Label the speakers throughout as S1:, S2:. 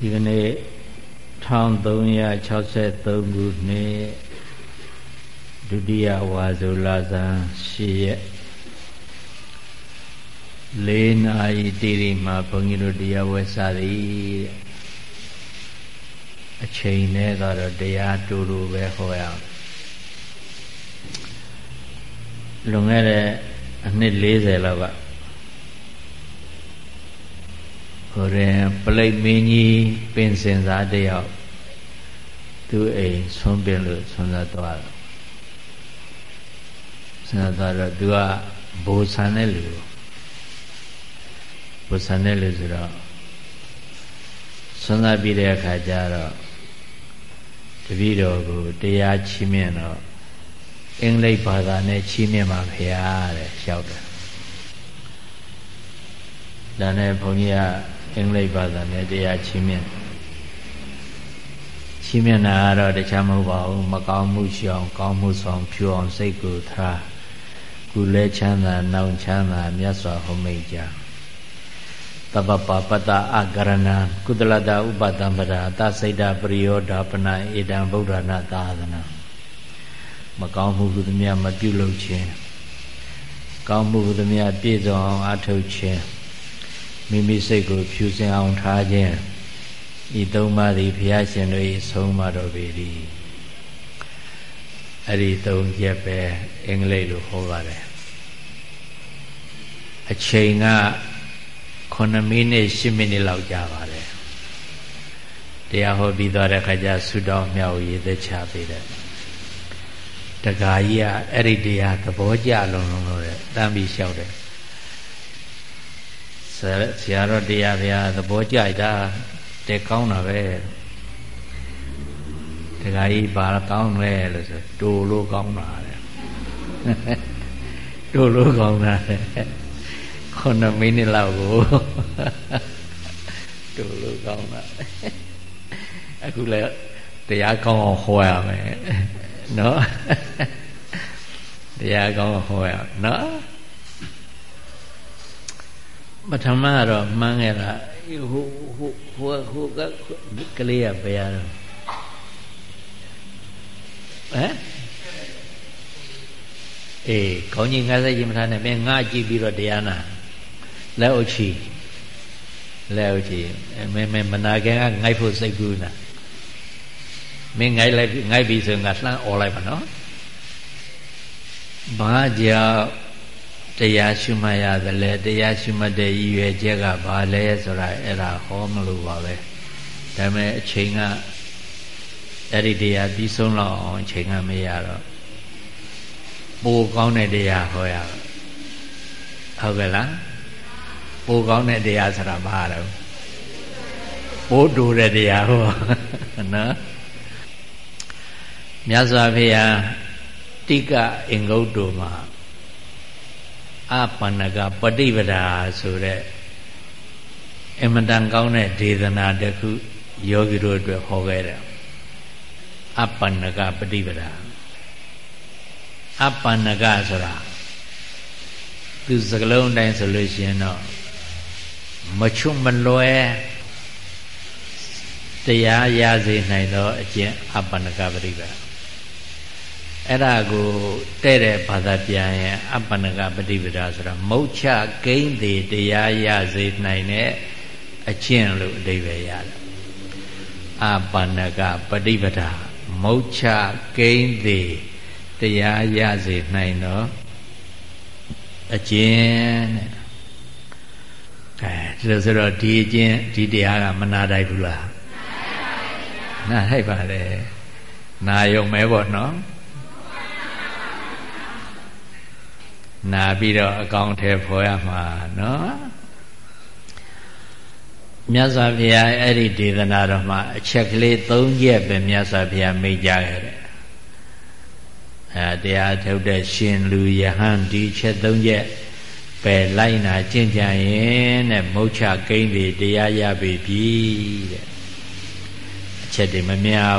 S1: ဒီကနေ့1363ခုနှစ်ဒုတိယဝါဆိုလာဇန်10ရက်၄နာရီတိရိမှာဘုန်းကြီးတို့တရားဝဲစားသည်အချိန်နဲ့ကတော့တရားတူတူပဲဟောရအောင်လွန်ခဲ့တဲ့အနှစ်40လောက်က ဟိုရင်ပလိတ်မင်းကြီးပင်စင်စားတယောက်သူ့အိမ်ဆွန်းပင်လို့ဆွန်းစားသွားတယ်ဆွန်းစားသွားတော့သူကဘိုးဆန်တဲ့လူဘိုးဆန်တဲ့လူဆိုတော့ဆွန်းစားပြီးတဲ့အခါကျတော့တပည့်တော်ကိုတရားချီးမြှင့်တော့အင်္ဂလိပ်ဘာသာနဲ့ချီးမြှင့်ပါဖေရတဲ့လျှောက်တယ်ဒါနဲ့ဘုန်းကြီးက အင်္ဂလိပ်ဘာသာနဲ့တရားချီးမြှင့်ချီးမြှင့်တာကတော့တခြားမဟုတ်ပါဘူးမကောင်းမှုရှောင်ကောင်းမှုဆောင်ဖြူအောင်စိတ်ကိုထားကုလဲချမ်းသာနောင်ချမ်းသာမြတ်စွာဟောမိတ်ကြတပပပတအကရဏကုသလတဥပတံပရာသစိတ်တပရိယောဓာပနဧတံဗုဒ္ဓနာသာသနာမကောင်းမှုဟုသမျှမပြုလုပ်ခြင်းကောင်းမှုဟုသမျှပြည့်စုံအောင်အထုတ်ခြင်း မိမိစိတ်ကိုဖြူစင်အောင်ထားခြင်းဤသုံးပါးသည်ဘုရားရှင်တို့၏ဆုံးမတော်ပေသည်အဲ့ဒီသုံးချက်ပဲအင်္ဂလိပ်လိုဟောပါတယ်အချိန်က9မိနစ်10မိနစ်လောက်ကြာပါတယ်တရားဟောပြီးသွားတဲ့ခါကျဆုတောင်းမြောက်ရည်သက်ချပေးတယ်တခါကြီးကအဲ့ဒီတရားသဘောကျလုံးလုံးလို့တဲ့တမ်းပြီးလျှောက်တယ် ဆရာတော်တရားဗျာသဘောကျတာတဲ့ကောင်းတာပဲတခါကြီးဘာကောင်းလဲလို့ဆိုတူလို့ကောင်းတာတဲ့တူလို့ကောင်းတာတဲ့ခုနှစ်မိနစ်လောက်ကိုတူလို့ကောင်းတာအခုလည်းတရားကောင်းအောင်ဟောရမယ်နော်တရားကောင်းအောင်ဟောရနော် ပထမတော့မှန်းခဲ့တာဟိုဟိုဟိုဟိုကကလေးကဘယ်ရတော့ဟမ်အေးခေါင်းကြီးငါးစိတ်ရင်မထားနဲ့မင်းငါကြည့်ပြီးတော့တရားနာလက်အုပ်ချီလက်အုပ်ချီမင်းမင်းမနာခင်ကငိုက်ဖို့စိတ်ကူးနာမင်းငိုက်လိုက်ငိုက်ပြီဆိုငါလှမ်းអော်လိုက်ပါနော်ဘာကြောင့် တရားရှုမှတ်ရတယ်လေတရားရှုမှတ်တဲ့ရည်ရွယ်ချက်ကဘာလဲဆိုတာအဲ့ဒါဟောမလို့ပါပဲဒါပေမဲ့အချိန်ကအဲ့ဒီတရားပြီးဆုံးလောက်အောင်အချိန်ကမရတော့ပိုကောင်းတဲ့တရားဟောရဟုတ်ကဲ့လားပိုကောင်းတဲ့တရားဆိုတာဘာတော့ပိုးတူတဲ့တရားဟောနော်မြတ်စွာဘုရားတိကအင်္ဂုတ္တမှာ အပန္နကပဋိပဒါဆိုတဲ့အင်မတန်ကောင်းတဲ့ဒေသနာတစ်ခုယောဂီတို့အတွက်ဟောခဲ့တယ်အပန္နကပဋိပဒါအပန္နကဆိုတာသူစကလုံးတိုင်းဆိုလို့ရှိရင်တော့မချွတ်မလွဲတရားရစေနိုင်သောအကျင့်အပန္နကပဋိပဒါ အဲ့ဒါကိုတဲ့တဲ့ဘာသာပြန်ရင်အပ္ပနကပฏิပဒါဆိုတာမုတ်ချကိန်းသေးတရားရစေနိုင်တဲ့အကျင့်လို့အဓိပ္ပာယ်ရတယ်အပ္ပနကပฏิပဒါမုတ်ချကိန်းသေးတရားရစေနိုင်တော့အကျင့်တဲ့အဲဒါဆိုတော့ဒီအကျင့်ဒီတရားကမနာတိုက်ဘူးလားနာတိုက်ပါလေနာယုံမဲပေါ့နော် နာပြီးတော့အကောင့်ထဲဖော်ရမှာနော်မြတ်စွာဘုရားအဲ့ဒီဒေသနာတော်မှာအချက်ကလေး၃ချက်ပဲမြတ်စွာဘုရားမိတ်ကြခဲ့တယ်အဲတရားထုတ်တဲ့ရှင်လူယဟန်ဒီချက်၃ချက်ပဲလိုက်နာကျင့်ကြရင်တဲ့မုတ်ချကိန်းတွေတရားရပြီပြီတဲ့အချက်တွေမများ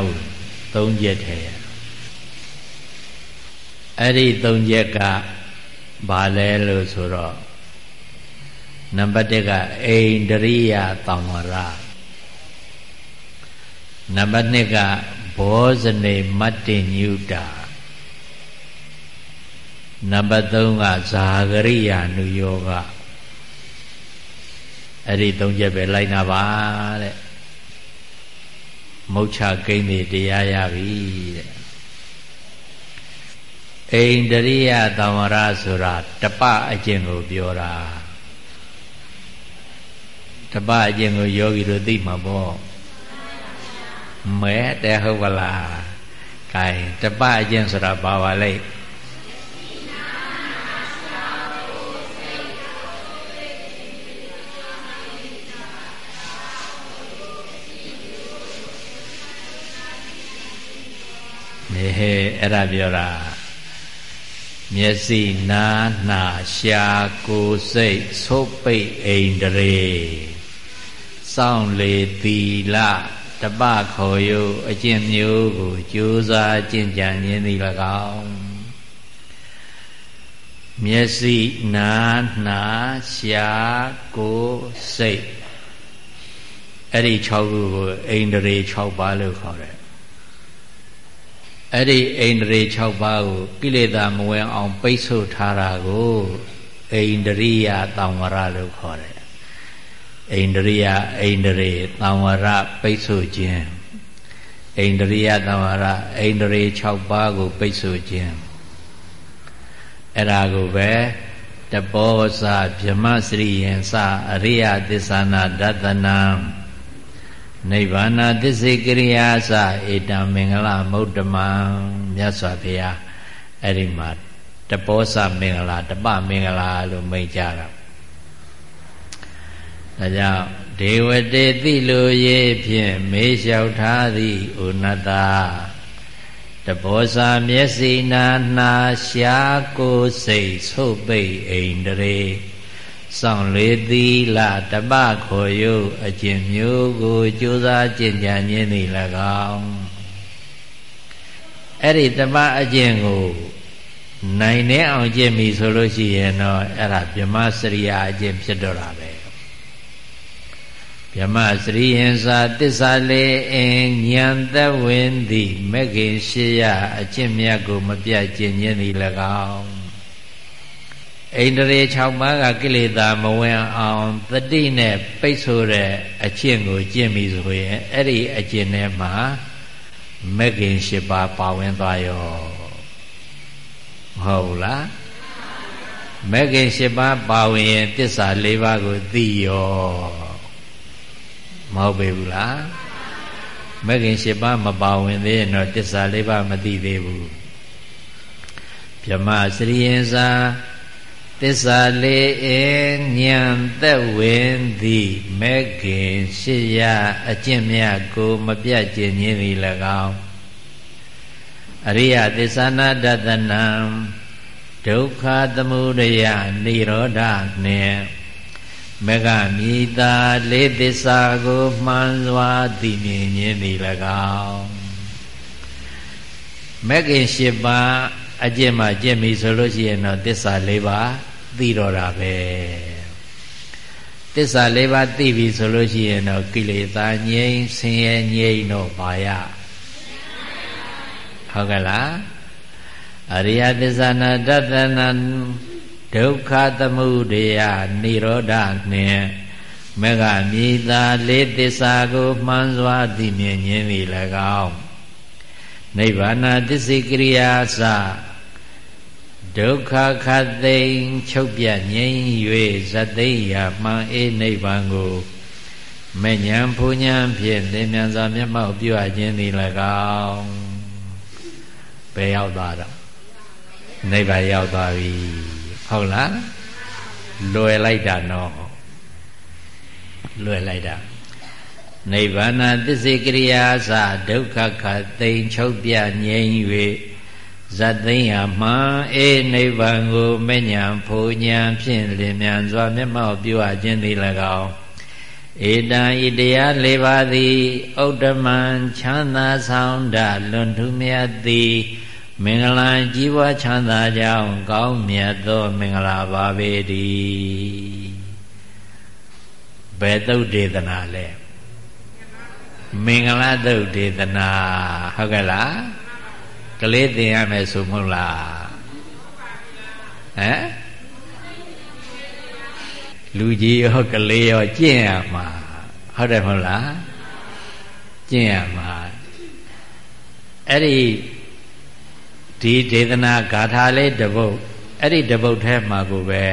S1: ဘူး၃ချက်ထဲအဲ့ဒီ၃ချက်က ဘာလဲလို့ဆိုတော့နံပါတ်1ကအိန္ဒြိယသံဝရနံပါတ်2ကဘောဇနေမတ္တညုတာနံပါတ်3ကဇာဂရိယာနုယောဂအဲ့ဒီ၃ချက်ပဲလိုက်နာပါတဲ့မုတ်ချကိန်းတွေတရားရပြီတဲ့ အိန္ဒရိယသံဝရဆိုတာတပအကျင့်ကိုပြောတာတပအကျင့်ကိုယောဂီတို့သိမှာပေါ့မဲတဲ့ဟုတ်ပါလား gain တပအကျင့်ဆိုတာဘာပါလဲနေဟဲ့အဲ့ဒါပြောတာ မျက်စိနာနှာရှာကိုယ်စိတ်သုတ်ပိတ်အိန္ဒြေစောင့်လေသီလတပခေါ်ယုအကျင့်မျိုးကိုကြိုးစားကျင့်ကြံခြင်းသည်၎င်းမျက်စိနာနှာရှာကိုယ်စိတ်အဲ့ဒီ6ခုကိုအိန္ဒြေ6ပါးလို့ခေါ်တယ် အဲ့ဒီအိန္ဒြေ6ပါးကိုကိလေသာမဝင်အောင် ပိတ်ဆို့ထားတာကိုအိန္ဒြိယသံဝရလို့ခေါ်တယ်အိန္ဒြိယအိန္ဒြေသံဝရပိတ်ဆို့ခြင်းအိန္ဒြိယသံဝရအိန္ဒြေ6ပါးကို ပိတ်ဆို့ခြင်းအဲ့ဒါကိုပဲတပောဇဗြမစရိယံစအရိယသစ္ဆာနာဒသနံ နိဗ္ဗာန်သစ္စေကရိယာစဧတံမင်္ဂလမௌတ္တမံမြတ်စွာဘုရားအဲ့ဒီမှာတပောစမင်္ဂလာတပမင်္ဂလာလို့မိတ်ကြတာဒါကြောင့်ဒေဝတေတိလိုရေးဖြင့်မေးလျှောက်ထားသည်ဩနတတဘောစာမျက်စိနာနှာရှာကိုစိတ်ဆုပ်ပိတ်အိန္ဒြေ စောင့်လေသီလတပခေါ်ယုအကျင့်မျိုးကိုကြိုးစားကျင့်ကြံခြင်းသည်၎င်းအဲ့ဒီတပအကျင့်ကိုနိုင်နေအောင်ကျင့်ပြီဆိုလို့ရှိရင်တော့အဲ့ဒါဗြဟ္မစရိယာအကျင့်ဖြစ်တော့တာပဲဗြဟ္မစရိယံစာတစ္ဆာလေအင်ဉာဏ်သက်ဝင်သည်မဂ္ဂင်ရှိယအကျင့်မြတ်ကိုမပြတ်ကျင့်ခြင်းသည်၎င်း ဣန္ဒြေ6ပါးကကိလေသာမဝင်အောင်တတိနဲ့ပိတ်ဆို့တဲ့အကျင့်ကိုကျင့်ပြီဆိုရင်အဲ့ဒီအကျင့်ထဲမှာမဂ္ဂင်၈ပါးပါဝင်သွားရောဟုတ်လားမဂ္ဂင်၈ပါးပါဝင်ရင်တစ္ဆာ၄ပါးကိုသိရောမဟုတ်ပေဘူးလားမဂ်ခင်၈ပါးမပါဝင်သေးရင်တော့တစ္ဆာ၄ပါးမသိသေးဘူးဗြဟ္မစရိယင်စာ တစ္ဆာလေးအင်းဉာဏ်သက်ဝင်သည်မဂ်ခင်ရှစ်ရအကျင့်မြတ်ကို မပြတ်ကျင်ခြင်းသည်၎င်းအရိယသစ္ဆာနာတတနံဒုက္ခသမုဒယនិရောဓနှင့်မကမြည်သာလေးသစ္စာကိုမှန်စွာသိမြင်ခြင်းသည်၎င်းမကင်၈ပါး အကျင့်မှကျင့်ပြီဆိုလို့ရှိရင်တော့သစ္စာ၄ပါးသိတော့တာပဲသစ္စာ၄ပါးသိပြီဆိုလို့ရှိရင်တော့ကိလေသာငြိမ်းဆင်းရဲငြိမ်းတော့ပါရဟုတ်ကဲ့လားအရိယသစ္စာနာတတနာဒုက္ခသမုဒယនិရောဓနှင့်မဂမြေသာလေးသစ္စာကိုမှန်စွာသိမြင်ခြင်းသည်၎င်းနိဗ္ဗာန်သစ္စေကရိယာစ ဒုက္ခခသိင်ချုပ်ပြငြိမ်း၍ဇသိယာမှန်အေးနိဗ္ဗာန်ကိုမဉဏ်ဖူဉဏ်ဖြင့်သင်မြန်စွာမျက်မှောက်ပြုအပ်ခြင်းသည်၎င်းဘယ်ရောက်သွားတော့နိဗ္ဗာန်ရောက်သွားပြီဟုတ်လားလွယ်လိုက်တာနော်လွယ်လိုက်တာနိဗ္ဗာန်သစ္စေကရိယာစဒုက္ခခသိင်ချုပ်ပြငြိမ်း၍ ဇတ်သိမ်းဟာမှအေးနိဗ္ဗာန်ကိုမဉ္ဇဉ်ဖူဉဏ်ဖြင့်လင်မြန်စွာမျက်မှောက်ပြုအပ်ခြင်းသည်၎င်းဧတံဤတရား၄ပါးသည်ဥဒ္ဓမံချမ်းသာဆောင်တလွန်ထူးမြတ်သည်မင်္ဂလာကြီးပွားချမ်းသာကြောင်းကောင်းမြတ်သောမင်္ဂလာပါပေတည်းဘယ်သုတ်ဒေသနာလဲမင်္ဂလာသုတ်ဒေသနာဟုတ်ကဲ့လား ကလေးသင်ရမယ်ဆိုမဟုတ်လားဟမ်လူကြီးရောကလေးရောကျင့်ရမှာဟုတ်တယ်မဟုတ်လားကျင့်ရမှာအဲ့ဒီဒီဒေသနာဂါထာလေးတပုတ်အဲ့ဒီတပုတ်ထဲမှာကိုပဲ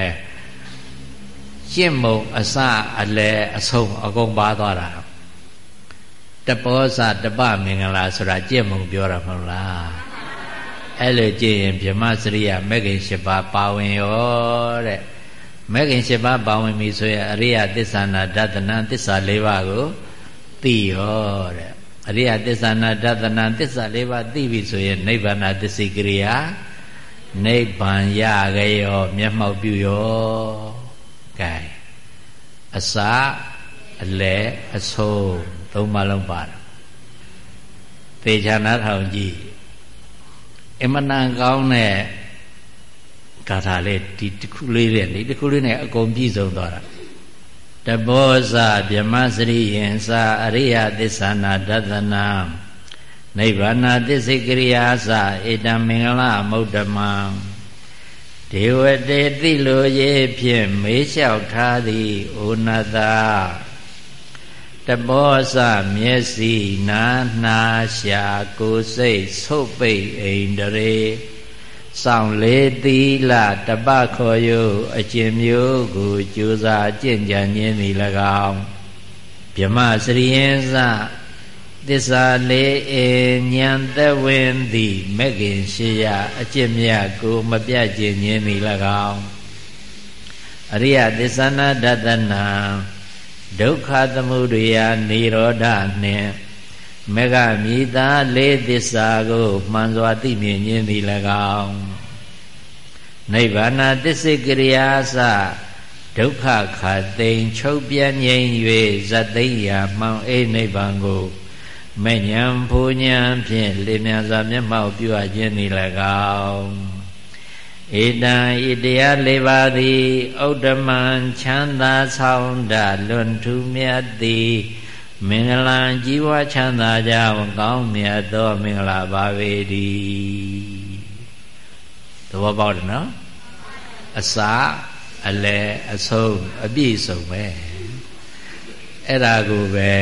S1: ရှင်းမုံအစအလဲအဆုံးအကုန်ပါသွားတာတပောဇတပမင်္ဂလာဆိုတာကြင့်မုံပြောတာမဟုတ်လား အဲ့လိုကြည့်ရင်ဗြဟ္မစရိယမဂ္ဂင်၈ပါးပါဝင်ရောတဲ့မဂ္ဂင်၈ပါးပါဝင်ပြီဆိုရင်အရိယသစ္ဆာနာဒသနာသစ္စာ၄ပါးကိုသိရောတဲ့အရိယသစ္ဆာနာဒသနာသစ္စာ၄ပါးသိပြီဆိုရင်နိဗ္ဗာန်သစ္စိကရိယာနိဗ္ဗာန်ရကြရောမျက်မှောက်ပြုရောကဲအစအလဲအဆုံးသုံးပါလုံးပါတယ်သေချာနာထောင်ကြည့် အမနာကောင်းတဲ့ဂါထာလေးဒီတစ်ခုလေးနဲ့ဒီတစ်ခုလေးနဲ့အကုန်ပြည့်စုံသွားတာတဘောဇဗြဟ္မစရိယင်္စာအရိယသစ္ဆာနာဒသနာနိဗ္ဗာန်သစ္စိကရိယာသဧတံမင်္ဂလမௌတမံဒေဝတေတိလိုရေးဖြင့်မေးလျှောက်ထားသည်ဩနတာ တဘောဇမျက်စိနာနှာရှာကိုယ်စိတ်ဆုတ်ပိတ်အိန္ဒြေဆောင်လေသီလတပခေါ်ယုအကျင့်မျိုးကိုကြိုးစားကျင့်ကြံခြင်းသည်၎င်းဗြမစရိယင်စသစ္စာလေးအဉာဏ်သက်ဝင်သည်မဂ္ဂင်ရှိယအကျင့်မြတ်ကိုမပြတ်ခြင်းခြင်းသည်၎င်းအရိယသစ္ဆနာဒတနာ ဒုက္ခသမုဒယនិရောဓနှင့်မေဃမိသားလေးသစ္စာကိုမှန်စွာသိမြင်ခြင်းသည်၎င်းနိဗ္ဗာန်သစ္စိကရိယာစဒုက္ခခါသိမ်ချုပ်ပြငြိမ်၍ဇတ်သိရာမှောင်အိနိဗ္ဗာန်ကိုမဲ့ညံဖူညံဖြင့်လင်းမြန်စွာမျက်မှောက်ပြုအပ်ခြင်းသည်၎င်း ဧတံဤတရား၄ပါးသည်ဥဒ္ဓမံချမ်းသာဆောင်တလွန်ထူးမြတ်သည်မင်္ဂလာကြီးပွားချမ်းသာကြောင်းကောင်းမြတ်သောမင်္ဂလာပါပေတည်းသဘောပေါက်တယ်နော်အစာအလဲအဆုံးအပြည့်စုံပဲအဲ့ဒါကိုပဲ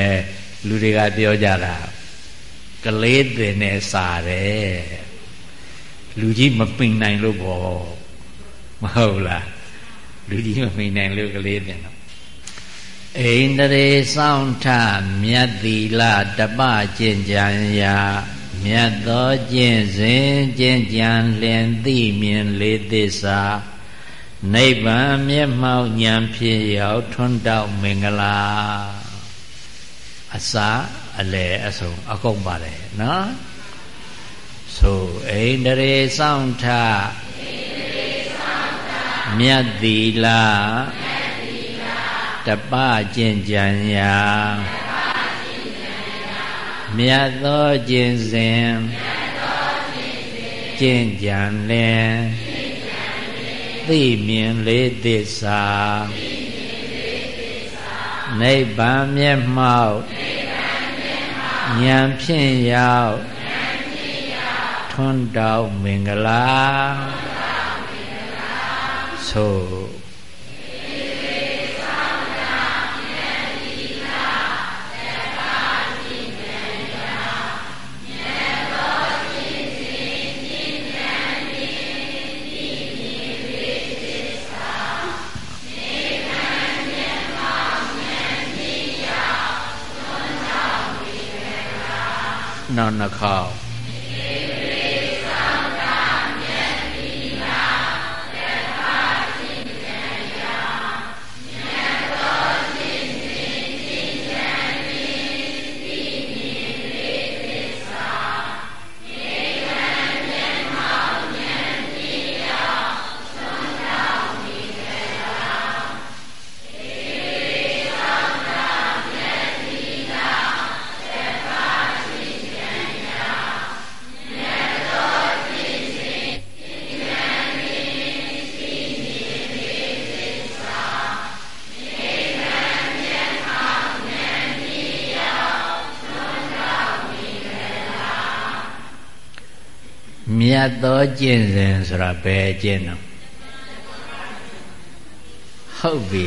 S1: လူတွေကပြောကြတာကလေးတင်နဲ့စာတယ် လူကြီးမပိန်နိုင်လို့ပေါ့မဟုတ်လားလူကြီးမပိန်နိုင်လို့ကလေးတင်တော့ဣန္ဒြေစောင့်ထမြတ်သီလတပကျင့်ကြံရာမြတ်သောကျင့်စဉ်ကျင့်ကြံလင်သိမြင်လေးသစ္စာနိဗ္ဗာန်မျက်မှောက်ဉာဏ်ဖြင့်ရောက်ထွန်းတောက်မင်္ဂလာအစာအလဲအဆုံးအကုန်ပါတယ်နော် ဆိုဣန္ဒြေစောင့်ထမြတ်သီလတပကျင့်ကြံရာမြတ်သောကျင့်စဉ်ကျင့်ကြံလင်သိမြင်လေးသစ္စာနိဗ္ဗာန်မျက်မှောက်ဉာဏ်ဖြင့်ရောက် ထွန်းတောက်မင်္ဂလာဆိုနောက်နှခေါက် တ်သောကျင့်စဉ်ဆိုတာဘယ်ကျင့်တော့ဟုတ်ပြီ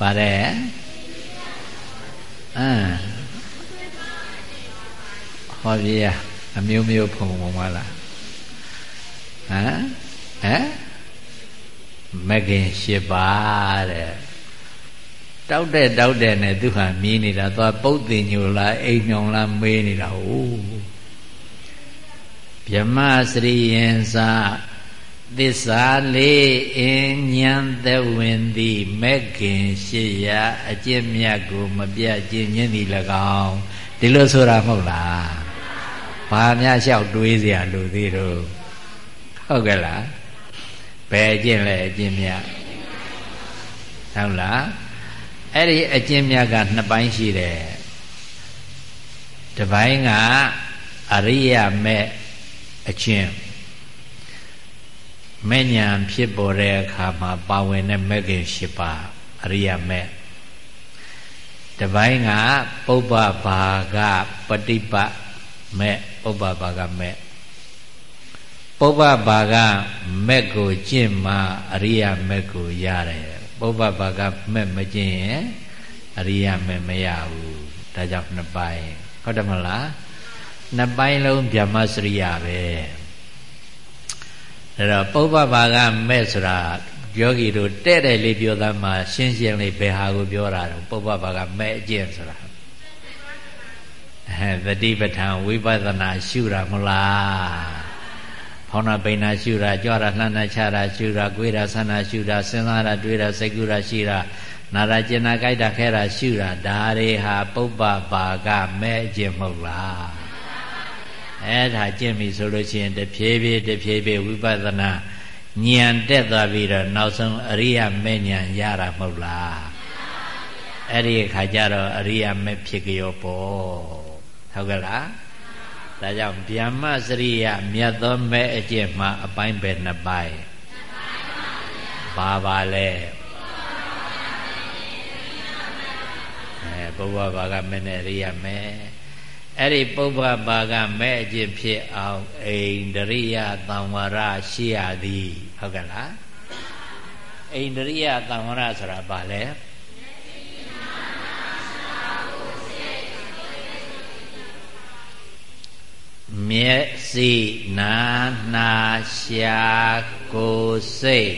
S1: ပါတယ်အမ်ဟောပြရအမျိုးမျိုးဖုံဖုံမလားဟမ်ဟမ်မဂ်ခင်၈ပါးတဲ့တောက်တဲ့တောက်တဲ့နဲ့သူဟာမြည်နေတာသွားပုတ်တင်ညိုလားအိမ်ညောင်လားမေးနေတာဟု တ်ဗြမစရိယင်စာသစ္စာလေးအင်းဉာဏ်သက်ဝင်သည်မက်ခင်ရှိရအကျင့်မြတ်ကိုမပြတ်ခြင်းညင်းသည်၎င်းဒီလိုဆိုတာမဟုတ်လားဘာများလျှောက်တွေးเสียလို့သေးတော့ဟုတ်ကဲ့လားဘယ်အကျင့်လဲအကျင့်မြတ်ဟုတ်လားအဲ့ဒီအကျင့်မြတ်ကနှစ်ပိုင်းရှိတယ်တစ်ပိုင်းကအရိယမဲ့ အချင်းမဲ့ညာဖြစ်ပေါ်တဲ့အခါမှာပါဝင်တဲ့မဲ့ခင်၈ပါးအရိယာမဲ့တပိုင်းကပုပ္ပဘာကပฏิပတ်မဲ့ပုပ္ပဘာကမဲ့ပုပ္ပဘာကမဲ့ကိုကျင့်မှအရိယာမဲ့ကိုရတယ်ပုပ္ပဘာကမဲ့မကျင့်ရင်အရိယာမဲ့မရဘူးဒါကြောင့်နှစ်ပိုင်းဟုတ်တယ်မလား နှစ်ပိုင်းလုံးဗျမစရိယပဲအဲ့တော့ပုပ္ပဘာကမဲ့ဆိုတာယောဂီတို့တဲ့တဲ့လေးပြောသားမှာရှင်းရှင်းလေးဘယ်ဟာကိုပြောတာတော့ပုပ္ပဘာကမဲ့အကျင့်ဆိုတာအဲသတိပဋ္ဌာန်ဝိပဿနာရှုတာမလားဖောင်းနာပိန်နာရှုတာကြွားတာလှမ်းတာချတာရှုတာကိုယ်တာဆန္ဒရှုတာစဉ်းစားတာတွေးတာစိတ်ကူးတာရှိတာနာတာကျင်နာကြိုက်တာခဲတာရှုတာဒါတွေဟာပုပ္ပဘာကမဲ့အကျင့်မဟုတ်လား အဲ့ဒါကျင့်ပြီဆိုလို့ရှိရင်တဖြည်းဖြည်းတဖြည်းဖြည်းဝိပဿနာဉာဏ်တက်သွားပြီးတော့နောက်ဆုံးအရိယာမဲ့ဉာဏ်ရတာမဟုတ်လားအဲ့ဒီအခါကျတော့အရိယာမဲ့ဖြစ်ကြောပေါ့ဟုတ်ကဲ့လားဒါကြောင့်ဗျမ္မစရိယမြတ်သောမဲ့အကျင့်မှာအပိုင်းပဲနှစ်ပိုင်းဘာပါလဲအဲဘုရားဘာကမဲ့နဲ့အရိယာမဲ့ အဲ့ဒီပုဗ္ဗဘာကမဲ့အကျင့်ဖြစ်အောင်အိန္ဒရိယသံဝရရှိရသည်ဟုတ်ကဲ့လားအိန္ဒရိယသံဝရဆိုတာဘာလဲမျက်စိနာနာရှာကိုယ်စိတ်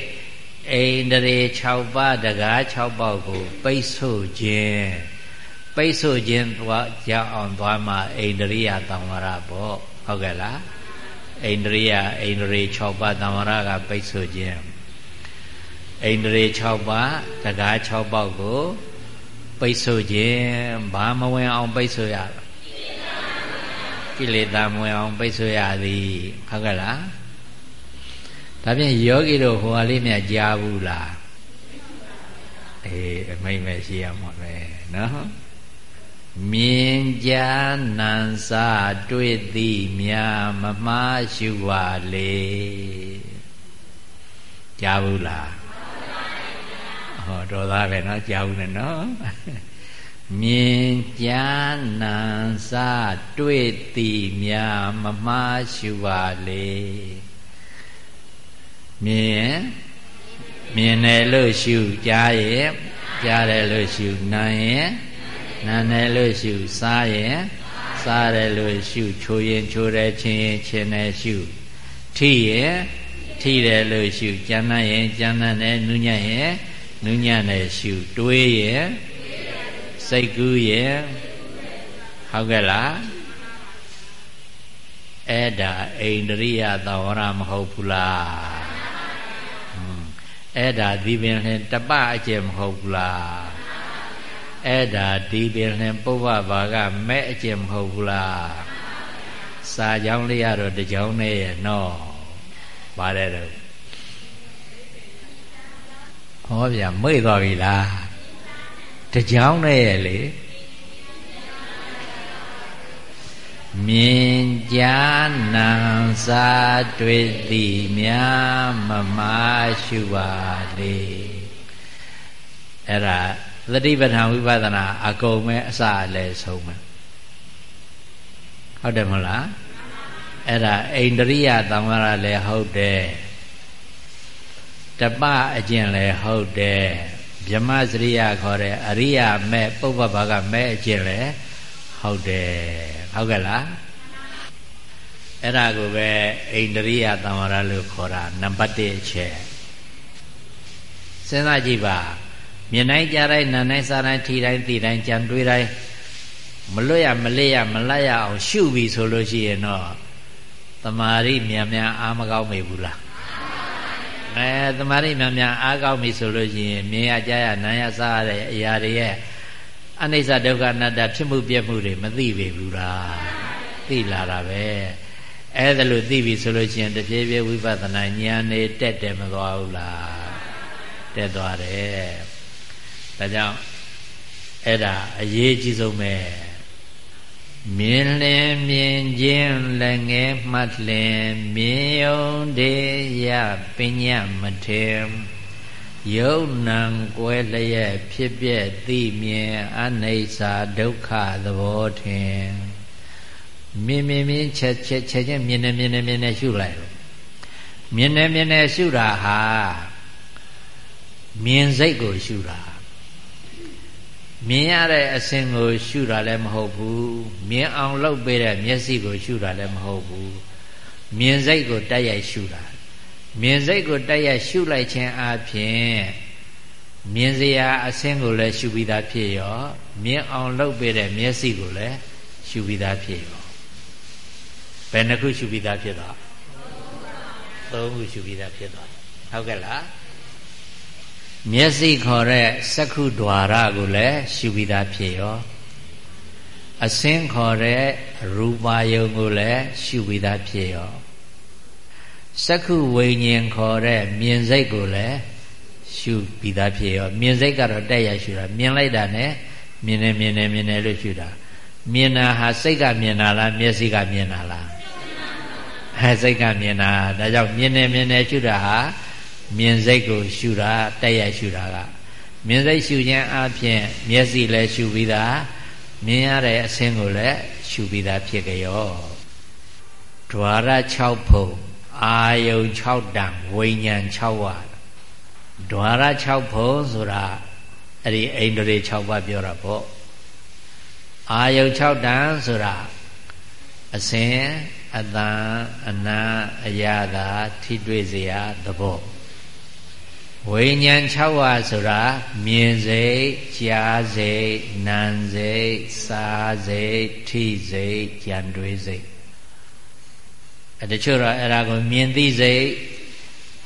S1: အိန္ဒြေ6ပါးတကား6ပေါက်ကို ပိတ်ဆို့ခြင်း ပိတ်ဆို့ခြင်းသွားရအောင်သွားမှအိန္ဒြိယသံဝရပေါ့ဟုတ်ကဲ့လားအိန္ဒြိယအိန္ဒြေ6ပါးသံဝရကပိတ်ဆို့ခြင်းအိန္ဒြေ6ပါးတကား6ပေါက်ကိုပိတ်ဆို့ခြင်းဘာမဝင်အောင်ပိတ်ဆို့ရကိလေသာမဝင်အောင်ပိတ်ဆို့ရသည်ဟုတ်ကဲ့လားဒါဖြင့်ယောဂီတို့ဟိုဟာလေးမြကြားဘူးလားအေးအမိမ့်မဲ့ရှိရမှာပဲနော် မြင်ကြာနံစာတွေ့သည်များမမှားရှုပါလေကြားဘူးလားဟောတော်သားပဲเนาะကြားဘူးနဲ့เนาะမြင်ကြာနံစာတွေ့သည်များမမှားရှုပါလေမြင်မြင်တယ်လို့ရှုကြားရဲ့ကြားတယ်လို့ရှုနာရ င်နာတယ်လို့ရှုစားရင်စားတယ်လို့ရှုချိုရင်ချိုတယ်ချင်းရင်ချင်းတယ်ရှုထိရင်ထိတယ်လို့ရှုကြမ်းနဲ့ရင်ကြမ်းနဲ့နူးညံ့ရင်နူးညံ့တယ်ရှုတွေးရင်စိတ်ကူးရင်ဟုတ်ကဲ့လားအဲ့ဒါအိန္ဒြိယသဝရမဟုတ်ဘူးလားအဲ့ဒါဒီပင်လင်တပအကျင့်မဟုတ်ဘူးလား အဲ့ဒါဒီပင်လင်ပုဗ္ဗဘာကမဲ့အကျင့်မဟုတ်ဘူးလားစာကြောင်းလေးရတော့တကြောင်းနဲ့ရဲ့နော်ပါတယ်တော့ဟောဗျာမေ့သွားပြီလားတကြောင်းနဲ့ရဲ့လေမြင်ကြားနာစာတွေ့သည်များမမရှိပါလေအဲ့ဒါ သတိပဋ္ဌာန်ဝိပဿနာအကုန်ပဲအစလည်းဆုံးမယ်ဟုတ်တယ်မဟုတ်လားအဲ့ဒါအိန္ဒြိယသံဝရလည်းဟုတ်တယ်တပအကျင့်လည်းဟုတ်တယ်ဗြဟ္မစရိယခေါ်တဲ့အရိယမဲ့ပုပ္ပဘာကမဲ့အကျင့်လည်းဟုတ်တယ်ဟုတ်ကဲ့လားအဲ့ဒါကိုပဲအိန္ဒြိယသံဝရလို့ခေါ်တာနံပါတ်1အချက်စဉ်းစားကြည့်ပါ မြင်တိုင်းကြားတိုင်းနားတိုင်းစားတိုင်းထီတိုင်းသိတိုင်းကြံတွေးတိုင်းမလွတ်ရမလေးရမလတ်ရအောင်ရှုပြီဆိုလို့ရှိရင်တော့တမာရိမြန်မြန်အားမကောင်းမိဘူးလားအဲတမာရိမြန်မြန်အားကောင်းပြီဆိုလို့ရှိရင်မြင်ရကြားရနားရစားရတဲ့အရာတွေရဲ့အနိစ္စဒုက္ခအနတ္တဖြစ်မှုပြည့်မှုတွေမသိပေဘူးလားသိလာတာပဲအဲ့ဒါလို့သိပြီဆိုလို့ရှိရင်တဖြည်းဖြည်းဝိပဿနာဉာဏ်နဲ့တက်တယ်မသွားဘူးလားတက်သွားတယ် ဒါကြောင့်အဲ့ဒါအရေးကြီးဆုံးပဲမြင်လင်မြင်ခြင်းလည်းငယ်မှတ်လင်မြင်ယုံတေယပညာမထေယုံနံကွယ်လျက်ဖြစ်ပြက်သိမြင်အနိစ္စဒုက္ခသဘောထင်မြင်မြင်မြင်ချက်ချက်ချက်ချင်းမြင်နေမြင်နေမြင်နေရှုလိုက်မြင်နေမြင်နေရှုတာဟာမြင်စိတ်ကိုရှုတာ မြင်ရတဲ့အစင်ကိုရှုတာလည်းမဟုတ်ဘူးမြင်အောင်လုပ်ပေးတဲ့မျက်စိကိုရှုတာလည်းမဟုတ်ဘူးမြင်စိတ်ကိုတက်ရိုက်ရှုတာမြင်စိတ်ကိုတက်ရိုက်ရှုလိုက်ခြင်းအပြင်မြင်စရာအစင်ကိုလည်းရှုပြီးသားဖြစ်ရောမြင်အောင်လုပ်ပေးတဲ့မျက်စိကိုလည်းရှုပြီးသားဖြစ်ရောဘယ်နှခုရှုပြီးသားဖြစ်သွားသုံးခုရှုပြီးသားဖြစ်သွားဟုတ်ကဲ့လား မျက်စိခေါ်တဲ့စက္ခု द्वार ကိုလည်းရှုပြီးသားဖြစ်ရောအစင်းခေါ်တဲ့ရူပါယုံကိုလည်းရှုပြီးသားဖြစ်ရောစက္ခုဝိညာဉ်ခေါ်တဲ့မြင်စိတ်ကိုလည်းရှုပြီးသားဖြစ်ရောမြင်စိတ်ကတော့တက်ရရှုတာမြင်လိုက်တာနဲ့မြင်နေမြင်နေမြင်နေလို့ရှုတာမြင်တာဟာစိတ်ကမြင်တာလားမျက်စိကမြင်တာလားဟဲ့စိတ်ကမြင်တာဒါကြောင့်မြင်နေမြင်နေရှုတာဟာ မြင်စိတ်ကိုရှုတာတက်ရရှုတာကမြင်စိတ်ရှုခြင်းအပြင်မျက်စိလည်းရှုပြီးသားမြင်ရတဲ့အဆင်းကိုလည်းရှုပြီးသားဖြစ်ကြရောဒွါရ6ဖုံအာယုံ6တန်ဝိညာဉ်6ဝါဒွါရ6ဖုံဆိုတာအဲ့ဒီအိန္ဒြေ6ပါးပြောတာပေါ့အာယုံ6တန်ဆိုတာအစင်အတန်အနာအယတာထိတွေ့စရာသဘော ဝိညာဉ်6ဝါဆိုတာမြင်စိတ်ကြားစိတ်နာမ်စိတ်စားစိတ်ထိစိတ်ကြံတွေးစိတ်အဲတချို့တော့အဲ့ဒါကိုမြင်သိစိတ်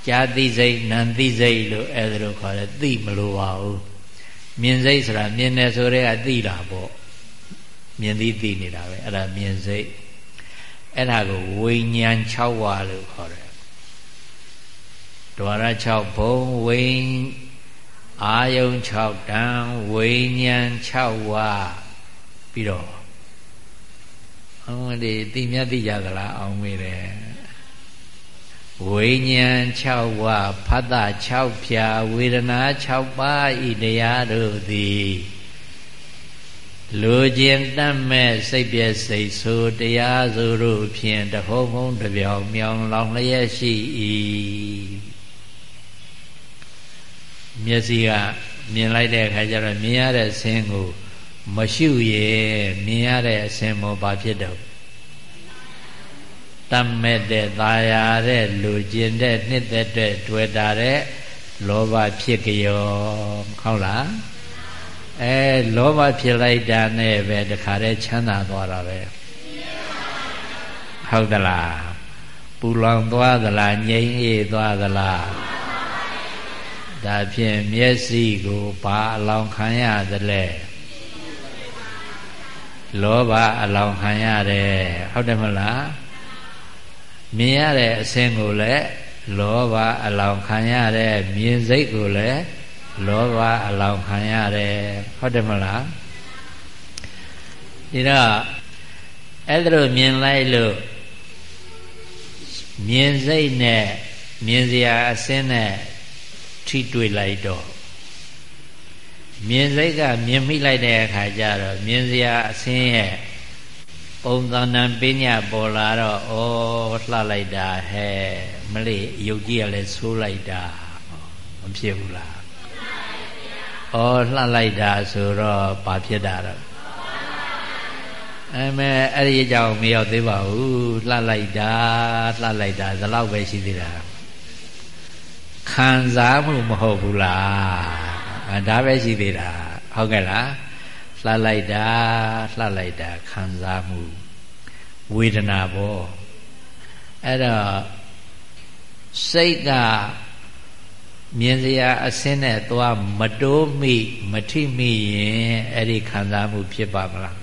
S1: ကြားသိစိတ်နာမ်သိစိတ်လို့အဲ့ဒါလိုခေါ်တယ်သိမလို့ပါဘူးမြင်စိတ်ဆိုတာမြင်တယ်ဆိုတဲ့ကသိတာပေါ့မြင်သိသိနေတာပဲအဲ့ဒါမြင်စိတ်အဲ့ဒါကိုဝိညာဉ်6ဝါလို့ခေါ်တယ် ဒွါရ6ဘုံဝိအာယုံ6တန်ဝိညာဉ်6ဝါပြီးတော့အောင်ဒီတိမြတ်တိကြသလားအောင်မေးတယ်ဝိညာဉ်6ဝါဖတ်တာ6ဖြာဝေဒနာ6ပါးဤတရားတို့သည်လူကျင်တတ်မဲ့စိတ်ပြည့်စိတ်ဆိုတရားဆိုတို့ဖြင့်တဟုံဟုံတပြောင်မြောင်လောင်လျက်ရှိ၏ မျက်စိကမြင်လိုက်တဲ့အခါကျတော့မြင်ရတဲ့ဆင်းကိုမရှုရမြင်ရတဲ့အဆင်းမောဘာဖြစ်တော့တတ်မဲ့တဲ့သာယာတဲ့လူကျင်တဲ့နှစ်သက်တဲ့တွေ့တာတဲ့လောဘဖြစ်ကြောဟုတ်လားအဲလောဘဖြစ်လိုက်တာနဲ့ပဲတခါတည်းချမ်းသာသွားတာပဲဟုတ်သလားပူလောင်သွားသလားငြိမ်းအေးသွားသလား ဒါဖြင့်မျက်စိကိုဘာအလောင်းခံရသလဲလောဘအလောင်းခံရတယ်ဟုတ်တယ်မလားမြင်ရတဲ့အစင်းကိုလည်းလောဘအလောင်းခံရတယ်မြင်စိတ်ကိုလည်းလောဘအလောင်းခံရတယ်ဟုတ်တယ်မလားဒီတော့အဲ့ဒါလိုမြင်လိုက်လို့မြင်စိတ်နဲ့မြင်စရာအစင်းနဲ့ ထိတွေ့လိုက်တော့မြင်စိတ်ကမြင်မိလိုက်တဲ့အခါကျတော့မြင်စရာအစင်းရဲ့ပုံသဏ္ဍာန်ပညာပေါ်လာတော့ဩလှလိုက်တာဟဲ့မလေးယုတ်ကြီးကလည်းဆိုးလိုက်တာမဖြစ်ဘူးလားဩလှလိုက်တာဆိုတော့ဘာဖြစ်တာတော့အဲမဲအဲ့ဒီအကြောင်းမရောက်သေးပါဘူးလှလိုက်တာလှလိုက်တာဒီလောက်ပဲရှိသေးတာ ခံစားမှုမဟုတ်ဘူးလားဒါပဲရှိသေးတာဟုတ်ကဲ့လားလှလိုက်တာလှလိုက်တာခံစားမှုဝေဒနာဘောအဲ့တော့စိတ်ကမြင်စရာအစင်းနဲ့သွားမတိုးမိမထိမိရင်အဲ့ဒီခံစားမှုဖြစ်ပါမလား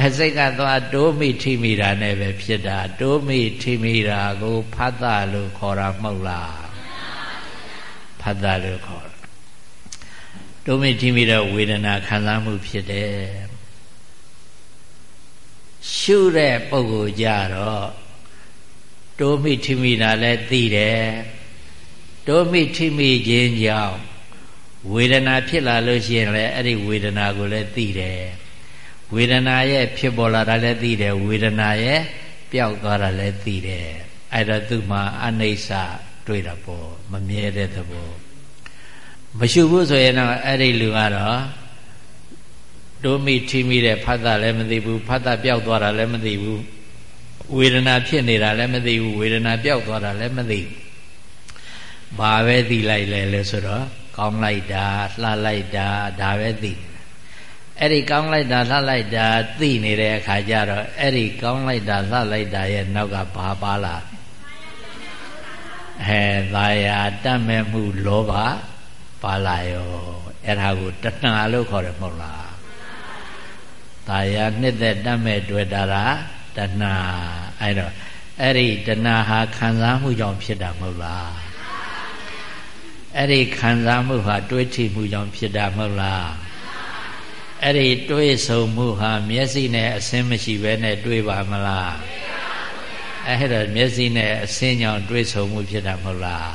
S1: အဲစိတ်ကသွားတိုးမိထိမိတာနဲ့ပဲဖြစ်တာတိုးမိထိမိတာကိုဖတ်တာလို့ခေါ်တာမဟုတ်လားဖတ်တာလို့ခေါ်တာတိုးမိထိမိတော့ဝေဒနာခံစားမှုဖြစ်တယ်ရှုတဲ့ပုဂ္ဂိုလ်ကြတော့တိုးမိထိမိတာလည်းသိတယ်တိုးမိထိမိခြင်းကြောင့်ဝေဒနာဖြစ်လာလို့ရှိရင်လည်းအဲ့ဒီဝေဒနာကိုလည်းသိတယ် ဝေဒနာရဲ့ဖြစ်ပေါ်လာတာလည်းသိတယ်ဝေဒနာရဲ့ပျောက်သွားတာလည်းသိတယ်အဲ့တော့သူ့မှာအနိစ္စတွေ့တာပေါ့မမြဲတဲ့သဘောမရှိဘူးဆိုရင်တော့အဲ့ဒီလူကတော့တိုးမိထိမိတဲ့ဖတ်တာလည်းမသိဘူးဖတ်တာပျောက်သွားတာလည်းမသိဘူးဝေဒနာဖြစ်နေတာလည်းမသိဘူးဝေဒနာပျောက်သွားတာလည်းမသိဘူးဘာပဲသိလိုက်လဲလဲဆိုတော့ကောင်းလိုက်တာလှလိုက်တာဒါပဲသိ အဲ့ဒီကောင်းလိုက်တာလှလိုက်တာသိနေတဲ့အခါကျတော့အဲ့ဒီကောင်းလိုက်တာလှလိုက်တာရဲ့နောက်ကဘာပါလာဟဲသာယာတတ်မဲ့မှုလောဘပါလာရောအဲ့ဒါကိုတဏှာလို့ခေါ်တယ်မဟုတ်လားသာယာနှစ်သက်တတ်မဲ့တွေ့တာတဏှာအဲ့တော့အဲ့ဒီတဏှာဟာခံစားမှုကြောင့်ဖြစ်တာမဟုတ်လားအဲ့ဒီခံစားမှုဟာတွေးထိမှုကြောင့်ဖြစ်တာမဟုတ်လား အဲ့ဒီတွေးဆုံမှုဟာမျက်စိနဲ့အစင်းမရှိဘဲနဲ့တွေးပါမလားအဲ့ဒါမျက်စိနဲ့အစင်းကြောင့်တွေးဆုံမှုဖြစ်တာမဟုတ်လား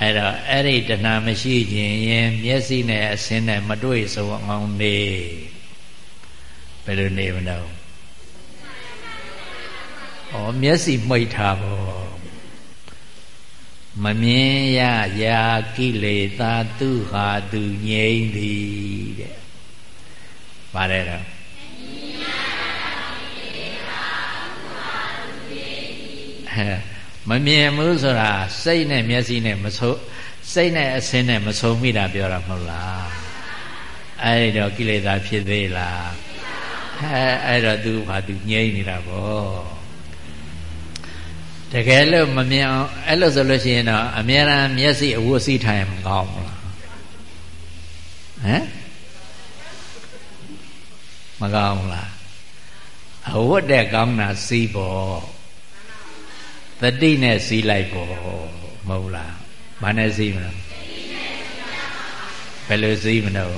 S1: အဲ့တော့အဲ့ဒီတဏှာမရှိခြင်းရင်မျက်စိနဲ့အစင်းနဲ့မတွေ့ဆုံအောင်နေဘယ်လိုနေမလို့ဩမျက်စိမှိတ်ထားပေါ့ မမြင်ရရာကိလေသာသူဟာသူငြိမ့်သည်တဲ့ပါတယ်တော့မမြင်ဘူးဆိုတာစိတ်နဲ့မျက်စိနဲ့မဆိုးစိတ်နဲ့အစင်းနဲ့မဆုံမိတာပြောတာမဟုတ်လားအဲ့တော့ကိလေသာဖြစ်သေးလားအဲအဲ့တော့သူဘာသူငြိမ့်နေတာပေါ့ တကယ်လို့မမြင်အောင်အဲ့လိုဆိုလို့ရှိရင်တော့အများအားမျက်စိအဝတ်စီးထိုင်မကောင်းဘူးလားဟမ်မကောင်းဘူးလားအဝတ်တဲ့ကောင်းတာစီးပေါ့တတိနဲ့စီးလိုက်ပေါ့မဟုတ်လားဘာနဲ့စီးမလဲဘယ်လိုစီးမလို့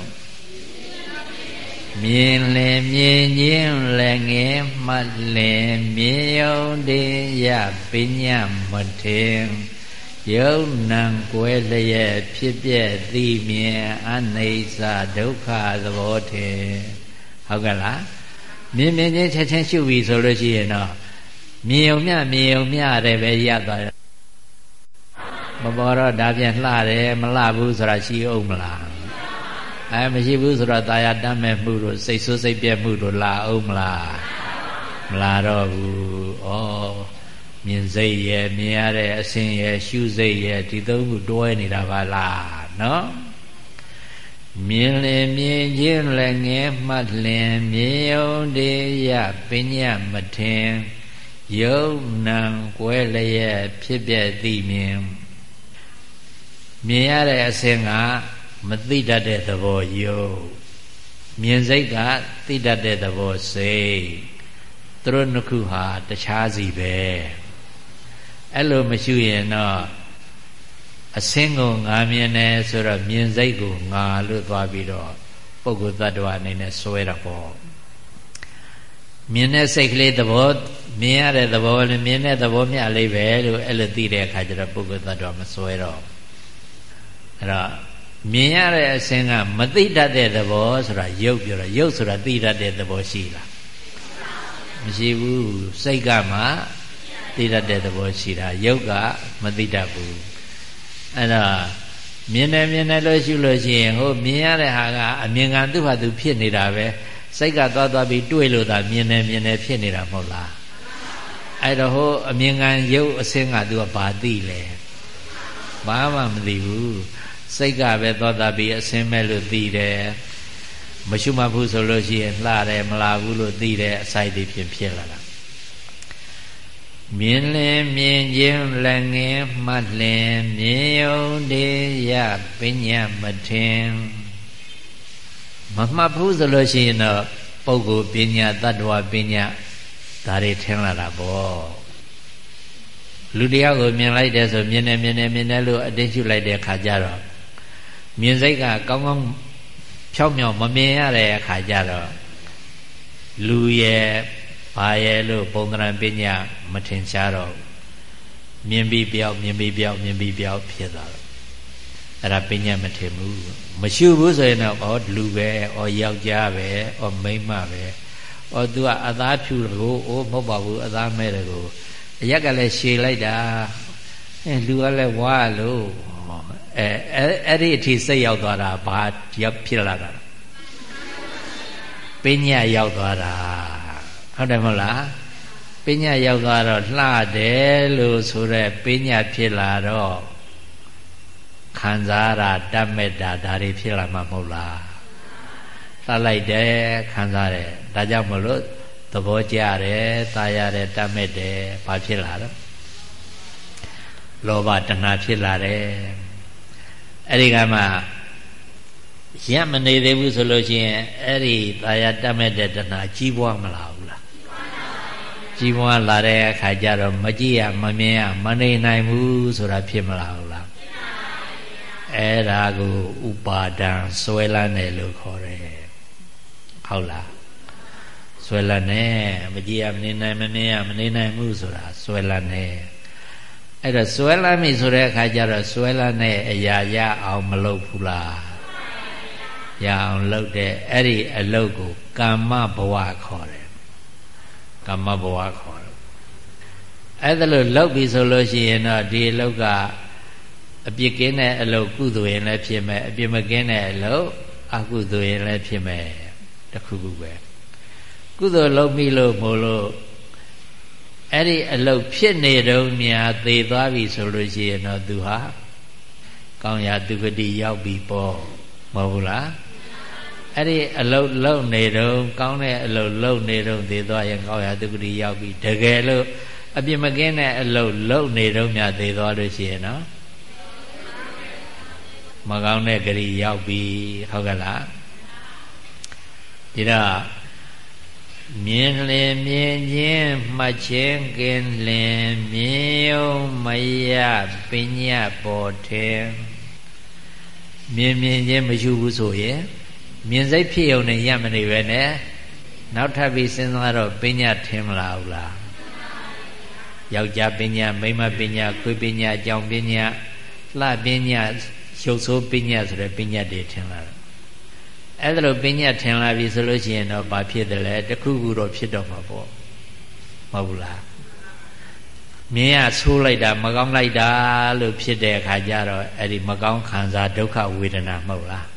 S1: မြင်လင်မြင်ချင်းလည်းငယ်မှတ်လင်မြင်ယုံတေယပညာမထေယုံနံကွယ်လျက်ဖြစ်ပြက်သိမြင်အနိစ္စဒုက္ခသဘောထင်ဟုတ်ကဲ့လားမြင်မြင်ချင်းချက်ချင်းရှုပြီဆိုလို့ရှိရင်တော့မြင်ုံမြမြင်ုံမြတယ်ပဲရသွားတယ်မပေါ်တော့ဒါပြန်လှတယ်မလှဘူးဆိုတာရှိအောင်မလား အဲမရှိဘူးဆိုတော့ตายတတ်မဲ့မှုတို့စိတ်ဆိုးစိတ်ပြက်မှုတို့လာအောင်မလားမလာတော့ဘူးဩမြင်စိတ်ရဲ့မြင်ရတဲ့အစင်ရဲ့ရှုစိတ်ရဲ့ဒီသုံးခုတွဲနေတာပါလားနော်မြင်လေမြင်ခြင်းလည်းငယ်မှတ်လင်မြင်ယုံတရားပညာမထင်ယုံနံကွဲလျက်ဖြစ်ပြသိမြင်မြင်ရတဲ့အစင်က မသိတတ်တဲ့သဘောယုတ်မြင်စိတ်ကသိတတ်တဲ့သဘောစိတ်သူတို့နှစ်ခုဟာတခြားစီပဲအဲ့လိုမရှိရင်တော့အစင်းကိုငါမြင်တယ်ဆိုတော့မြင်စိတ်ကိုငါလို့သွားပြီးတော့ပုဂ္ဂိုလ်တ attva အနေနဲ့စွဲတာပေါ့မြင်တဲ့စိတ်ကလေးသဘောမြင်ရတဲ့သဘောလည်းမြင်တဲ့သဘောမျှလေးပဲလို့အဲ့လိုသိတဲ့အခါကျတော့ပုဂ္ဂိုလ်တ attva မစွဲတော့အဲ့တော့ မြင်ရတဲ့အစင်းကမသိတတ်တဲ့သဘောဆိုတာရုပ်ပြောတာရုပ်ဆိုတာသိတတ်တဲ့သဘောရှိလားမရှိဘူးစိတ်ကမှသိတတ်တဲ့သဘောရှိတာရုပ်ကမသိတတ်ဘူးအဲ့တော့မြင်တယ်မြင်တယ်လို့ရှုလို့ရှိရင်ဟိုမြင်ရတဲ့ဟာကအမြင်ကသူ့ဟာသူဖြစ်နေတာပဲစိတ်ကသွားသွားပြီးတွေးလို့သာမြင်တယ်မြင်တယ်ဖြစ်နေတာမဟုတ်လားအဲ့တော့ဟိုအမြင်ကရုပ်အစင်းကသူကဘာသိလဲဘာမှမသိဘူး စိတ်ကပဲသောတာပြီးအစင်းမဲ့လို့သိတယ်မရှုမှတ်ဘူးဆိုလို့ရှိရင်လှတယ်မလားဘူးလို့သိတယ်အစိုက်တွေဖြစ်ဖြစ်လာတာမြင်လင်မြင်ခြင်းလည်းငင်မှတ်လင်မြင်ယုံတေယပညာမထင်မမှတ်ဘူးဆိုလို့ရှိရင်တော့ပုဂ္ဂိုလ်ပညာတ attva ပညာဒါတွေထင်လာတာပေါ့လူတရားကိုမြင်လိုက်တယ်ဆိုမြင်တယ်မြင်တယ်မြင်တယ်လို့အတင်းရှုလိုက်တဲ့အခါကျတော့ မြင်စိတ်ကကောင်းကောင်းဖြောင်းမြောင်မမြင်ရတဲ့အခါကျတော့လူရဲ့ဘာရဲ့လို့ပုံသဏ္ဍာန်ပညာမထင်ရှားတော့မြင်ပြီးပြောက်မြင်ပြီးပြောက်မြင်ပြီးပြောက်ဖြစ်သွားတော့အဲ့ဒါပညာမထင်ဘူးမရှုဘူးဆိုရင်တော့ဩလူပဲဩယောက်ျားပဲဩမိန်းမပဲဩသူကအသားဖြူလို့ဩမဟုတ်ပါဘူးအသားမဲ့တယ်ကိုအရက်ကလည်းရှည်လိုက်တာအဲလူကလည်းဝါလို့ အဲအဲ့ဒီအထိစိတ်ရောက်သွားတာဘာရောက်ဖြစ်လာတာပညာရောက်သွားတာဟုတ်တယ်မဟုတ်လားပညာရောက်သွားတော့လှတယ်လို့ဆိုရဲပညာဖြစ်လာတော့ခံစားရတတ်မဲ့တာဒါတွေဖြစ်လာမှာမဟုတ်လားလှလိုက်တယ်ခံစားတယ်ဒါကြောင့်မလို့သဘောကျတယ်သာရတယ်တတ်မဲ့တယ်ဘာဖြစ်လာတော့လောဘတဏှာဖြစ်လာတယ် အဲ့ဒီကမှရက်မနေသေးဘူးဆိုလို့ရှိရင်အဲ့ဒီသာယာတတ်မဲ့တဲ့တဏှာကြီးပွားမလာဘူးလားကြီးပွားလာတဲ့အခါကျတော့မကြည့်ရမမြင်ရမနေနိုင်ဘူးဆိုတာဖြစ်မလာဘူးလားအဲ့ဒါကိုဥပါဒံဆွဲလန်းတယ်လို့ခေါ်တယ်ဟုတ်လားဆွဲလန်းနေမကြည့်ရမနေနိုင်မမြင်ရမနေနိုင်ဘူးဆိုတာဆွဲလန်းနေ အဲ့တော့ဆွဲလန်းပြီဆိုတဲ့အခါကျတော့ဆွဲလန်းတဲ့အရာရအောင်မလုပ်ဘူးလားရအောင်လုပ်တဲ့အဲ့ဒီအလုပ်ကိုကာမဘဝခေါ်တယ်ကာမဘဝခေါ်တယ်အဲ့ဒါလို့လုပ်ပြီဆိုလို့ရှိရင်တော့ဒီအလုပ်ကအပြစ်ကင်းတဲ့အလုပ်ကုသိုလ်ရင်လည်းဖြစ်မယ်အပြစ်မကင်းတဲ့အလုပ်အကုသိုလ်ရင်လည်းဖြစ်မယ်တခုခုပဲကုသိုလ်လုပ်ပြီလို့မို့လို့ အဲ့ဒီအလုတ်ဖြစ်နေတော့များသေသွားပြီဆိုလို့ရှိရင်တော့သူဟာကောင်းရာသူဂတိရောက်ပြီပေါ့မဟုတ်ဘူးလားအဲ့ဒီအလုတ်လုံနေတော့ကောင်းတဲ့အလုတ်လုံနေတော့သေသွားရင်ကောင်းရာသူဂတိရောက်ပြီတကယ်လို့အပြစ်မကင်းတဲ့အလုတ်လုံနေတော့များသေသွားလို့ရှိရင်နော်မကောင်းတဲ့ဂတိရောက်ပြီဟုတ်ကဲ့လားဒီတော့ မြင်လင်မြင်ခြင်းမှတ်ခြင်းကင်လင်မြင်ယုံမယပညာပေါ်ထဲမြင်မြင်ခြင်းမရှိဘူးဆိုရင်မြင်စိတ်ဖြစ်ုံနဲ့ရမနေပဲနဲ့နောက်ထပ်ပြီးစဉ်းစားတော့ပညာထင်မလားဘူးလားယောက်ျားပညာမိန်းမပညာခွေးပညာအကြောင်းပညာလှပညာရုပ်ဆိုးပညာဆိုတဲ့ပညာတွေထင်လာတယ် အဲ့ဒါလိုပညာထင်လာပြီဆိုလို့ရှိရင်တော့ဘာဖြစ်တယ်လဲတခုခုတော့ဖြစ်တော့မှာပေါ့မဟုတ်ဘူးလားမြင်ရဆိုးလိုက်တာမကောင်းလိုက်တာလို့ဖြစ်တဲ့အခါကျတော့အဲ့ဒီမကောင်းခံစားဒုက္ခဝေဒနာမဟုတ်လား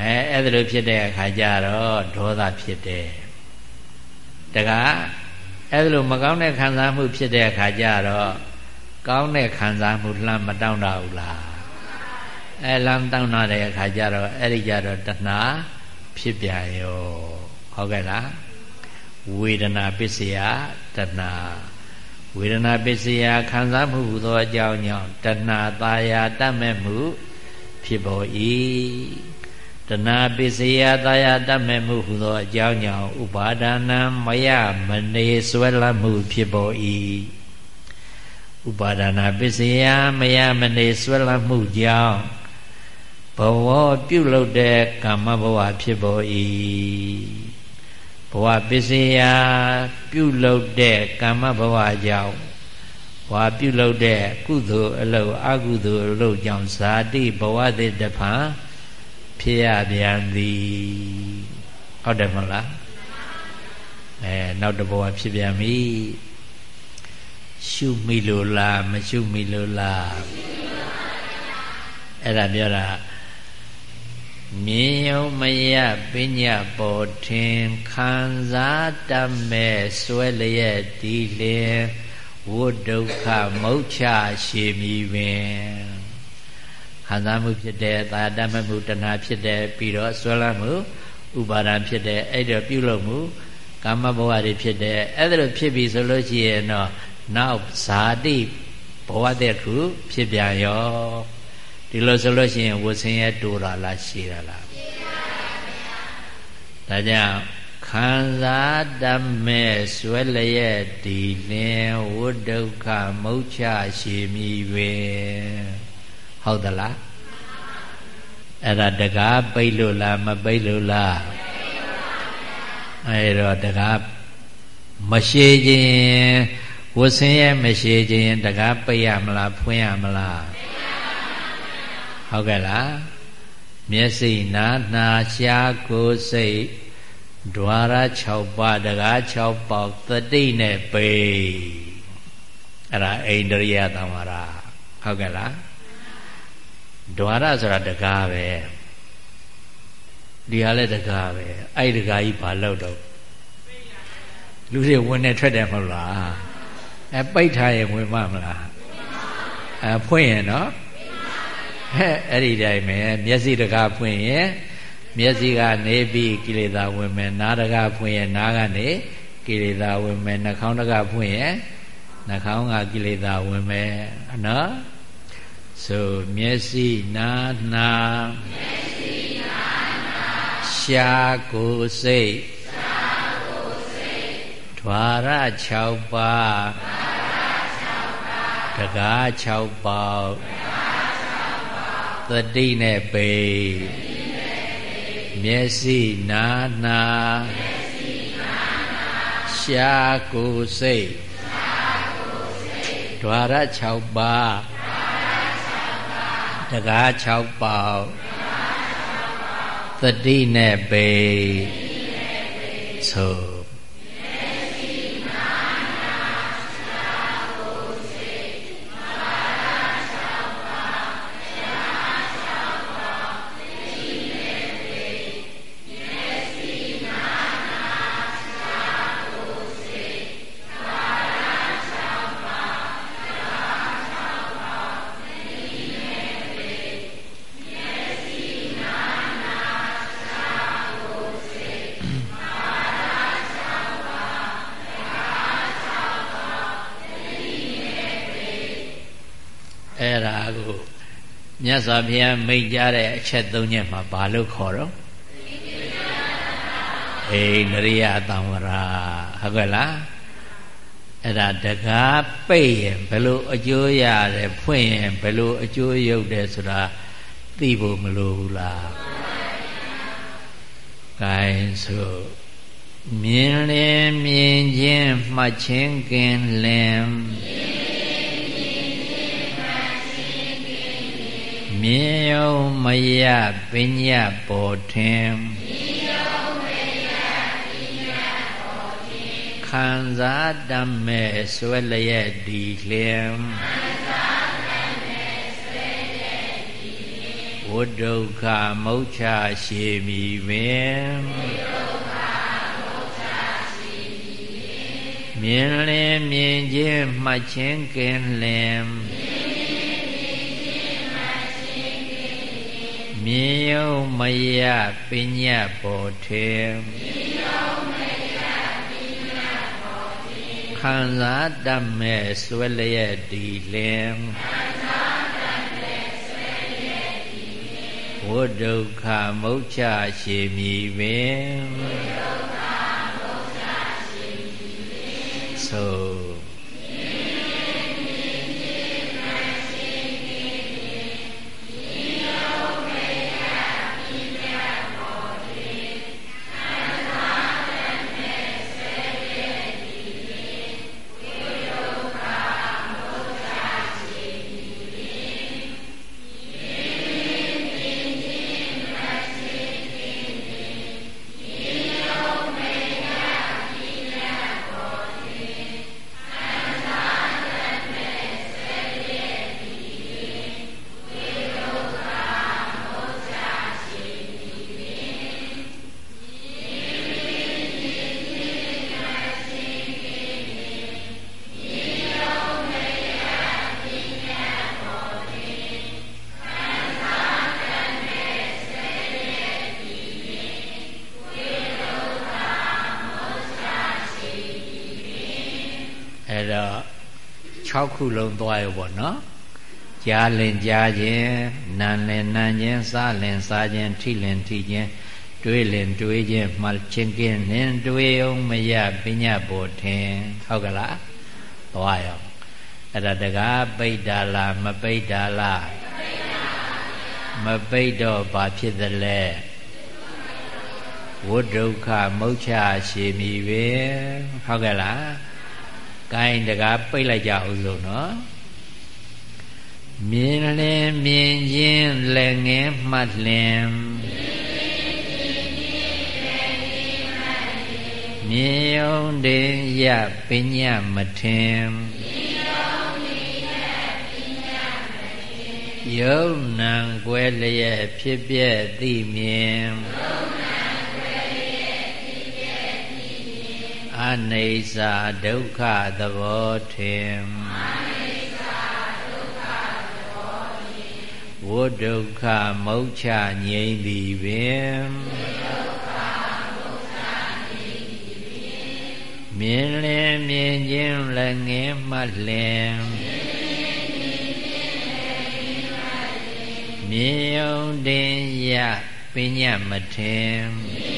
S1: အဲအဲ့ဒါလိုဖြစ်တဲ့အခါကျတော့ဒေါသဖြစ်တယ်တကားအဲ့ဒါလိုမကောင်းတဲ့ခံစားမှုဖြစ်တဲ့အခါကျတော့ကောင်းတဲ့ခံစားမှုလှမ်းမတောင်းတဘူးလား အဲလမ်းတောင်းလာတဲ့အခါကျတော့အဲ့ဒီကြတော့တဏှာဖြစ်ပြန်ရောဟုတ်ကဲ့လားဝေဒနာပစ္စယတဏှာဝေဒနာပစ္စယခံစားမှုဟူသောအကြောင်းကြောင့်တဏှာตาယာတတ်မဲ့မှုဖြစ်ပေါ်၏တဏှာပစ္စယตาယာတတ်မဲ့မှုဟူသောအကြောင်းကြောင့်ဥပါဒနာမယမနေဆွဲလမ်းမှုဖြစ်ပေါ်၏ဥပါဒနာပစ္စယမယမနေဆွဲလမ်းမှုကြောင့် ဘဝပြုလုပ်တဲ့ကာမဘဝဖြစ်ပေါ်၏ဘဝပစ္စယပြုလုပ်တဲ့ကာမဘဝကြောင့်ဘဝါပြုလုပ်တဲ့ကုသိုလ်အလုပ်အကုသိုလ်အလုပ်ကြောင့်ဇာတိဘဝသစ်တဖန်ဖြစ်ရပြန်သည်ဟုတ်တယ်မလားအဲနောက်တဘဝဖြစ်ပြန်ပြီရှုမိလို့လားမရှုမိလို့လားအဲ့ဒါပြောတာ မြင်ယုံမရပညာပေါ်ထင်ခံစားတတ်မဲ့ဆွဲလျက်ဒီလင်ဝိဒုက္ခမုတ်ချရှည်မီပင်ခံစားမှုဖြစ်တဲ့သာတမမှုတဏှာဖြစ်တဲ့ပြီးတော့ဆွဲလန်းမှုဥပါဒံဖြစ်တဲ့အဲ့တော့ပြုလုပ်မှုကာမဘဝတွေဖြစ်တဲ့အဲ့ဒါလိုဖြစ်ပြီဆိုလို့ရှိရင်တော့နောက်ဇာတိဘဝတဲ့ခုဖြစ်ပြန်ရော ဒီလိုဆိုလို့ရှိရင်ဝဆင်းရဲတိုးတာလားရှည်တာလားရှည်ပါပါဘုရားဒါကြောင့်ခံစားတမဲ့ဆွဲလျက်ဒီလင်ဝိဒုက္ခမုတ်ချရှည်မိပင်ဟုတ်သလားအဲ့ဒါတကားပိတ်လို့လားမပိတ်လို့လားအဲ့တော့တကားမရှိခြင်းဝဆင်းရဲမရှိခြင်းတကားပိတ်ရမလားဖွင့်ရမလား ဟုတ်ကဲ့လားမျက်စိနာနာရှားကိုယ်စိတ်ဒွါရ6ပါးတကား6ပေါက်တတိနဲ့ပေအဲ့ဒါအိန္ဒြိယသံဝရဟုတ်ကဲ့လားဒွါရဆိုတာတကားပဲဒီဟာလည်းတကားပဲအဲ့ဒီတကားကြီးဘာလို့တော့လူတွေဝင်နေထွက်တယ်မဟုတ်လားအဲပိတ်ထားရင်ဝင်မမလားအဲဖွင့်ရင်နော် ဟဲ့အဲ့ဒီတိုင်းပဲမျက်စိတကားဖွင့်ရင်မျက်စိကနေပြီးကိလေသာဝင်မယ်နားတကားဖွင့်ရင်နားကနေကိလေသာဝင်မယ်နှာခေါင်းတကားဖွင့်ရင်နှာခေါင်းကကိလေသာဝင်မယ်နော်ဆိုမျက်စိနားနာမျက်စိနားနာရှားကိုယ်စိတ်ရှားကိုယ်စိတ်ဓဝရ6ပါးဓဝရ6ပါးတကား6ပေါက်တကား6ပေါက် သတိနဲ့ပေမျက်စိနားနာမျက်စိနားနာရှားကိုယ်စိတ်ရှားကိုယ်စိတ်ဓဝရ6ပါးတကား6ပေါက်သတိနဲ့ပေသို့ မြတ်စွာဘုရားမိန့်ကြားတဲ့အချက်သုံးချက်မှာဘာလို့ခေါ်တော့အိန္ဒြိယသံဝရဟုတ်ကဲ့လားအဲ့ဒါတကားပိတ်ရင်ဘယ်လိုအကျိုးရတယ်ဖွင့်ရင်ဘယ်လိုအကျိုးရုပ်တယ်ဆိုတာသိဖို့မလိုဘူးလားဂိုင်းဆိုမြင်လင်မြင်ခြင်းမှတ်ခြင်းကင်လင်မြင် မြင်ယုံမယပညာပေါ်ထင်မြင်ယုံမယပညာပေါ်ထင်ခံစားတတ်မဲ့ဆွဲလျက်ဒီလျင်ခံစားတတ်မဲ့ဆွဲလျက်ဒီလျင်ဝိဒုက္ခမုတ်ချရှည်မီပင်ဝိဒုက္ခမုတ်ချရှည်မီပင်မြင်လင်မြင်ခြင်းမှတ်ခြင်းကင်လင်မြင် မြင်ယုံမယပညာပေါ်ထေမြင်ယုံမယပညာပေါ်ထေခံစားတတ်မဲ့ဆွဲလျက်ဒီလင်ခံစားတတ်မဲ့ဆွဲလျက်ဒီလင်ဝိဒုက္ခမုတ်ချရှည်မီပင်ဝိဒုက္ခ 6ခုလုံးသွားရပေါ့နော်ကြားလင်ကြားခြင်းနာလင်နာခြင်းစားလင်စားခြင်းထိလင်ထိခြင်းတွေးလင်တွေးခြင်းမှချင်းကင်းလင်တွေးအောင်မရပညာပေါ်ထင်ဟုတ်ကလားသွားရောအဲ့ဒါတကားပိတ်တာလားမပိတ်တာလားမပိတ်တော့ဘာဖြစ်သလဲဝိဒုက္ခမုတ်ချရှိမိပဲဟုတ်ကဲ့လား ကိုင်းတကားပိတ်လိုက်ကြအောင်လို့နော်မြင်လင်မြင်ချင်းလက်ငင်းမှတ်လင်မြင်ယုံတင်ရပညာမထင်ယုံနံကွယ်လျက်ဖြစ်ပြဲသိမြင်အ နေစာဒုက္ခသဘောထင်ဝိဒုက္ခမုတ်ချငြိမ့်သည်ပင်မြင်လင်မြင်ခြင်းလည်းငင်းမှလင်မြင်ယုံတင်ရပညာမထင်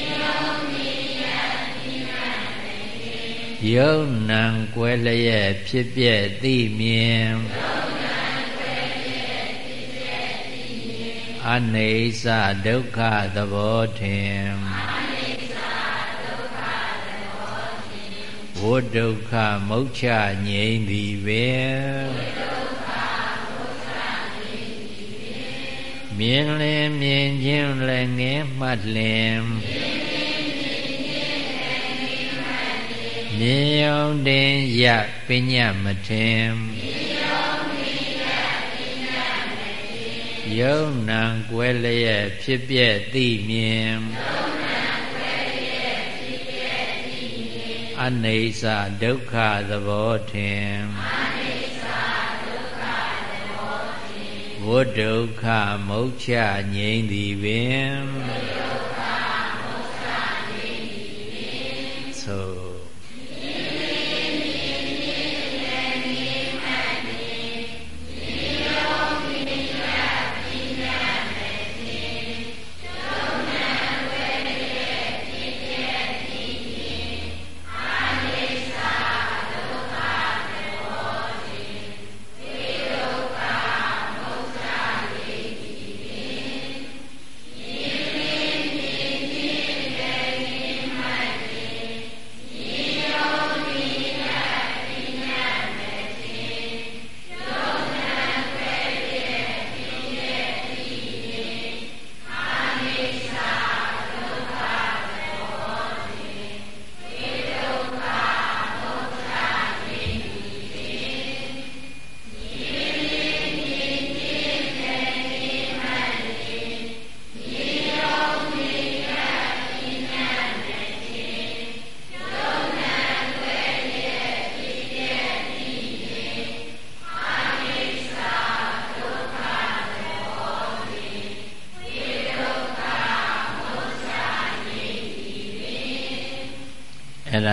S1: ယုံနံကွယ်လျက်ဖြစ်ပြည့်သိမြင်အနေစဒုက္ခသဘောထင်ဝိဒုက္ခမုတ်ချငြိမ့်သည်ပင်မြင်လင်မြင်ခြင်းလည်းငင်းမှတ်လင်မြင် ယုံတင်ရပညာမထင်ယုံနံကွယ်လျက်ဖြစ်ပြည့်သိမြင်အနေစာဒုက္ခသဘောထင်ဝိဒုက္ခမုတ်ချငြိမ့်သည်ပင်ဒါကြော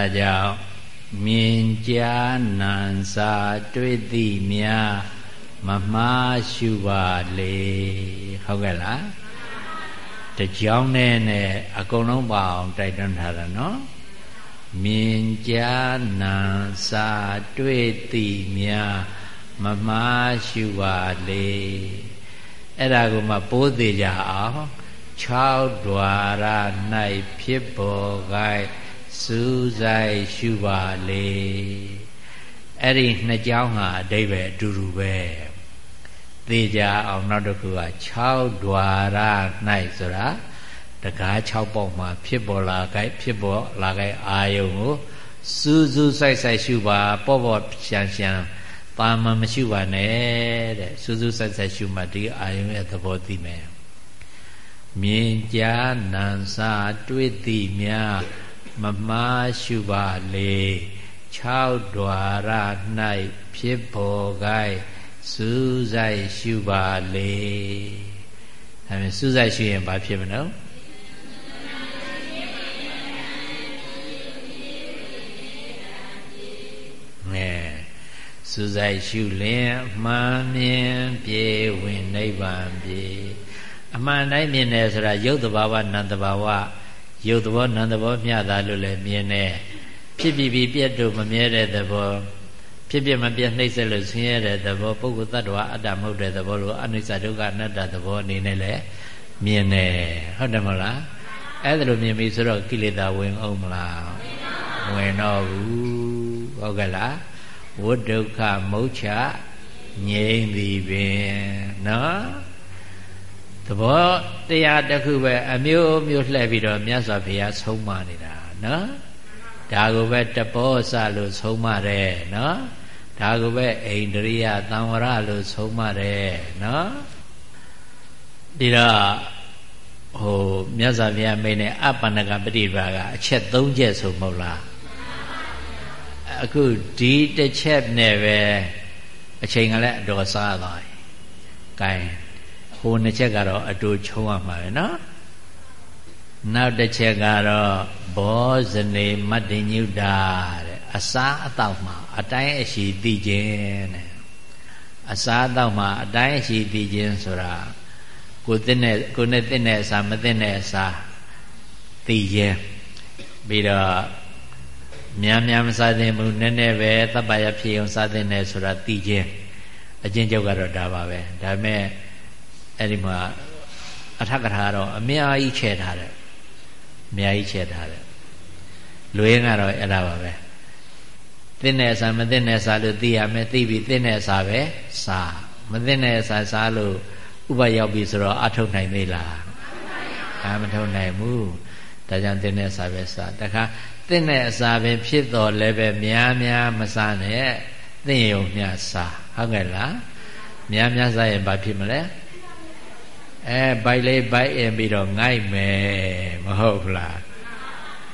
S1: င့်မြင်ကြားနံစာတွေ့သိများမမှားရှုပါလေဟုတ်ကဲ့လားတကြောင်းနဲ့နဲ့အကုန်လုံးပါအောင်တိုက်တွန်းထားတာနော်မြင်ကြားနံစာတွေ့သိများမမှားရှုပါလေအဲ့ဒါကိုမှပိုးသေးကြအောင်6ဓွာရ၌ဖြစ်ပေါ်ခိုင်း စူးစိုက်ရှုပါလေအဲ့ဒီနှစ်ကြောင်းဟာအတိဘယ်အတူတူပဲသေကြအောင်နောက်တစ်ခုက6ဓွာရ၌ဆိုတာတကား6ပေါက်မှာဖြစ်ပေါ်လာကြဖြစ်ပေါ်လာကြအာယုံကိုစူးစူးစိုက်စိုက်ရှုပါပေါ့ပေါ့ရှန်ရှန်ပါမမရှိပါနဲ့တဲ့စူးစူးစိုက်စိုက်ရှုမှဒီအာယုံရဲ့သဘောသိမယ်မြင်ကြားနံစာတွေ့သိများ မမားရှုပါလေ6ဓွာရ၌ဖြစ်ပေါ်ကိုက်စူးစိုက်ရှုပါလေဒါပေမဲ့စူးစိုက်ရှုရင်ဘာဖြစ်မလို့ငဲစစူဆိုင်ရှုလင်အမှန်မြင်ပြေဝင်နိဗ္ဗာန်ပြေအမှန်တိုင်းမြင်တယ်ဆိုတာရုပ်တဘာဝနံတဘာဝ ရုပ်သဘောနံသဘောမျှတာလို့လည်းမြင်တယ်ဖြစ်ပြီးပြီးပြတ်တို့မမြဲတဲ့သဘောဖြစ်ပြမပြတ်နှိမ့်ဆက်လို့ဆင်းရဲတဲ့သဘောပုဂ္ဂိုလ်တ attva အတ္တမဟုတ်တဲ့သဘောလို့အနိစ္စဒုက္ခအနတ္တသဘောအနေနဲ့လည်းမြင်တယ်ဟုတ်တယ်မလားအဲ့ဒါလိုမြင်ပြီဆိုတော့ကိလေသာဝင်အောင်မလားဝင်တော့ဘူးဟုတ်ကဲ့လားဝိဒုက္ခမုတ်ချငြိမ့်သည်ပင်နော် သဘောတရားတစ်ခုပဲအမျိုးမျိုးလှည့်ပြီးတော့မြတ်စွာဘုရားဆုံးမနေတာနော်ဒါကိုပဲတပောစလို့ဆုံးမတယ်နော်ဒါကိုပဲအိန္ဒြိယသံဝရလို့ဆုံးမတယ်နော်ဒီတော့ဟိုမြတ်စွာဘုရားမိန်နဲ့အပ္ပန္နကပฏิပါကအချက်၃ချက်ဆိုမဟုတ်လားအခုဒီတစ်ချက်နဲ့ပဲအချိန်ကလည်းအတော်စားသွားပြီ။ gain ဟိုနှစ်ချက်ကတော့အတူချုံရမှာပဲနော်။နောက်တစ်ချက်ကတော့ဘောဇနေမတ္တညုတာတဲ့အစားအသောက်မှာအတိုင်းအရှိသိခြင်းတဲ့အစားအသောက်မှာအတိုင်းအရှိသိခြင်းဆိုတာကိုသိတဲ့ကိုနဲ့သိတဲ့အစာမသိတဲ့အစာသိခြင်းပြီးတော့များများမစားသင့်ဘူးနည်းနည်းပဲသဗ္ဗယဖြစ်အောင်စားသင့်တယ်ဆိုတာသိခြင်းအကျဉ်းချုပ်ကတော့ဒါပါပဲဒါပေမဲ့ အဲ့ဒီမှာအထက်ကထာတော့အများကြီးချဲ့ထားတယ်အများကြီးချဲ့ထားတယ်လူရင်းကတော့အဲ့ဒါပါပဲသင့်တဲ့အစာမသင့်တဲ့အစာလို့သိရမယ်သိပြီသင့်တဲ့အစာပဲစားမသင့်တဲ့အစာစားလို့ဥပရောက်ပြီဆိုတော့အထုတ်နိုင်သေးလားအာမထုတ်နိုင်ဘူးဒါကြောင့်သင့်တဲ့အစာပဲစားတခါသင့်တဲ့အစာပဲဖြစ်တော်လည်းပဲများများမစားနဲ့သင့်ရုံမျှစားဟုတ်ကဲ့လားများများစားရင်ဘာဖြစ်မလဲ အဲဘိုက်လေးဘိုက်ရင်ပြီးတော့ငိုက်မယ်မဟုတ်ဘူးလား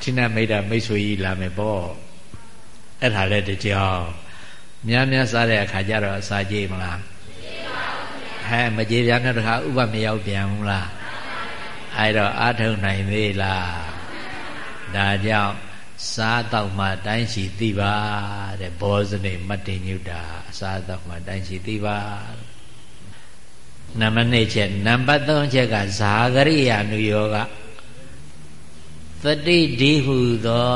S1: ထိနမိတ်တာမိတ်ဆွေကြီးလာမယ်ပေါ့အဲ့ဒါလည်းတကြောင်များများစားတဲ့အခါကျတော့အစာကြေးမလားဟဲ့မကြေးပြန်တဲ့တခါဥပမရောက်ပြန်ဘူးလားအဲ့တော့အာထုံနိုင်သေးလားဒါကြောင့်စားတော့မှတိုင်းရှိသိပါတဲ့ဘောဇနေမတ္တညုတာစားတော့မှတိုင်းရှိသိပါ နံပါတ်2ချက်နံပါတ်3ချက်ကဇာဂရိယာနုယောကသတိဒီဟုသော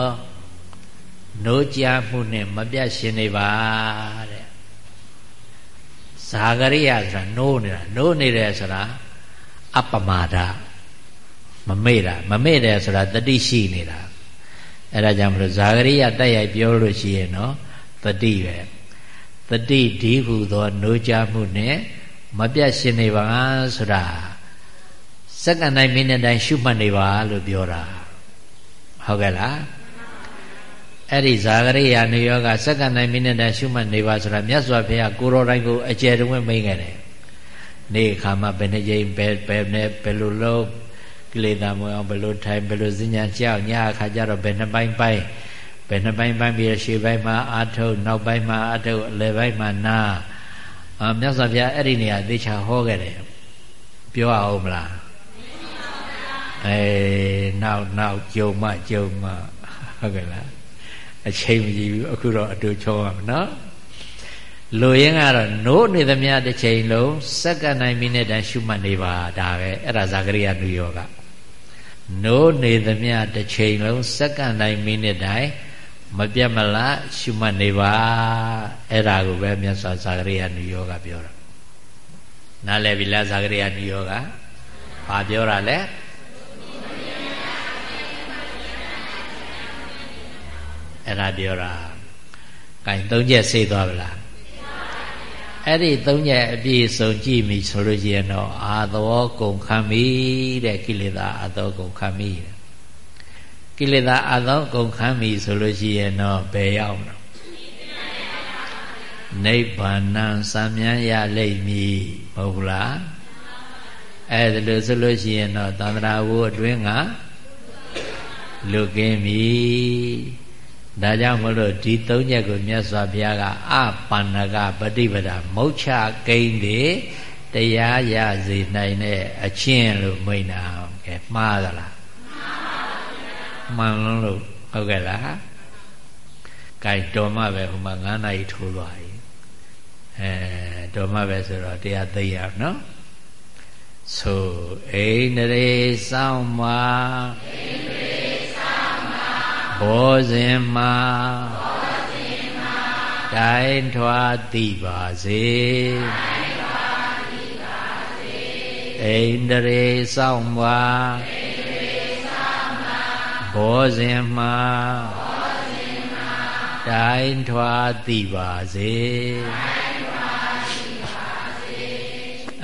S1: နိုးကြမှုနဲ့မပြတ်ရှင်နေပါတဲ့ဇာဂရိယာဆိုတာနိုးနေတာနိုးနေတယ်ဆိုတာအပမာဒမမေ့တာမမေ့တယ်ဆိုတာတတိရှိနေတာအဲ့ဒါကြောင့်မလို့ဇာဂရိယတက်ရိုက်ပြောလို့ရှိရင်နော်တတိပဲတတိဒီဟုသောနိုးကြမှုနဲ့ မပြတ်ရှင်နေပါဆိုတာစက္ကန့်တိုင်းမိနစ်တိုင်းရှုမှတ်နေပါလို့ပြောတာဟုတ်ကဲ့လားအဲ့ဒီဇာဂရိယာနေယောကစက္ကန့်တိုင်းမိနစ်တိုင်းရှုမှတ်နေပါဆိုတာမြတ်စွာဘုရားကိုရောတိုင်းကိုအကျယ်တုံးမိန်ခဲ့တယ်နေ့ခါမှဘယ်နှကြိမ်ဘယ်ဘယ်နဲ့ဘယ်လိုလုပ်ကိလေသာမဝင်အောင်ဘယ်လိုထိုင်ဘယ်လိုစဉ္ညာကြောက်ညအခါကျတော့ဘယ်နှပိုင်းပိုင်းဘယ်နှပိုင်းပိုင်းပြီးရှေ့ပိုင်းမှာအာထုတ်နောက်ပိုင်းမှာအာထုတ်အလယ်ပိုင်းမှာနာ အာမြတ်စွာဘုရားအဲ့ဒီနေရာသေချာဟောခဲ့တယ်ပြောအောင်မလားအဲနောက်နောက်ကြုံမကြုံမဟုတ်ကဲ့လားအချိန်မကြီးဘူးအခုတော့အတူချောရမယ်နော်လူရင်းကတော့နိုးနေသမျှတစ်ချိန်လုံးစက္ကန့်တိုင်းမိနစ်တိုင်းရှုမှတ်နေပါဒါပဲအဲ့ဒါဇာကရိယာနုယောကနိုးနေသမျှတစ်ချိန်လုံးစက္ကန့်တိုင်းမိနစ်တိုင်း မပြတ်မလားရှုမှတ်နေပါအဲ့ဒါကိုပဲမြတ်စွာဇာကရိယာနုယောကပြောတာနားလည်ပြီလားဇာကရိယာနုယောကဘာပြောတာလဲအဲ့ဒါပြောတာ။အဲသုံးချက်ဆေးသွားဗလား။အဲ့ဒီသုံးချက်အပြည့်စုံကြည့်ပြီဆိုလို့ရှိရင်တော့အာသောကုန်ခံပြီတဲ့ကိလေသာအာသောကုန်ခံပြီ။ ကိလေသာအာသောကုန်ခံပြီဆိုလို့ရှိရင်တော့ဘယ်ရောက်မလဲ။နိဗ္ဗာန်စံမြန်းရလိမ့်မည်မဟုတ်လား။အဲ့ဒါလို့ဆိုလို့ရှိရင်တော့သန္တရာဝအတွင်းကလူကင်းပြီဒါကြောင့်မလို့ဒီသုံးချက်ကိုမြတ်စွာဘုရားကအပန္နကပฏิပဒါမုတ်ချကိန်းတွေတရားရစေနိုင်တဲ့အချင်းလို့မိန်တာကဲမှားသလား မှန်ပါဘူးမှန်လို့ဟုတ်ကဲ့လားကဲတော်မှပဲဟိုမှာ9နာရီထိုးသွားပြီအဲတော်မှပဲဆိုတော့တရားသိရနော်ဆိုအိန္ဒြေစောင်းမှာအိန္ဒြေစောင်းမှာဘောဇင်မှာဘောဇင်မှာတိုင်းထွားသိပါစေတိုင်းထွားသိပါစေအိန္ဒြေစောင်းမှာအိန္ဒြေစောင်းမှာ ဘောဇင်မှာဘောဇင်မှာတိုင်းထွားသိပါစေတိုင်း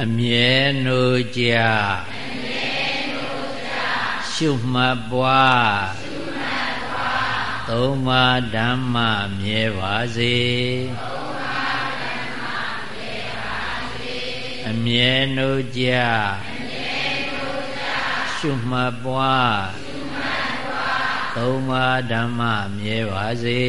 S1: အမြဲနိုးကြရှုမှတ်ပွားသုံးပါးဓမ္မမြဲပါစေအမြဲနိုးကြရှုမှတ်ပွား သုံးပါးဓမ္မမြဲပါစေ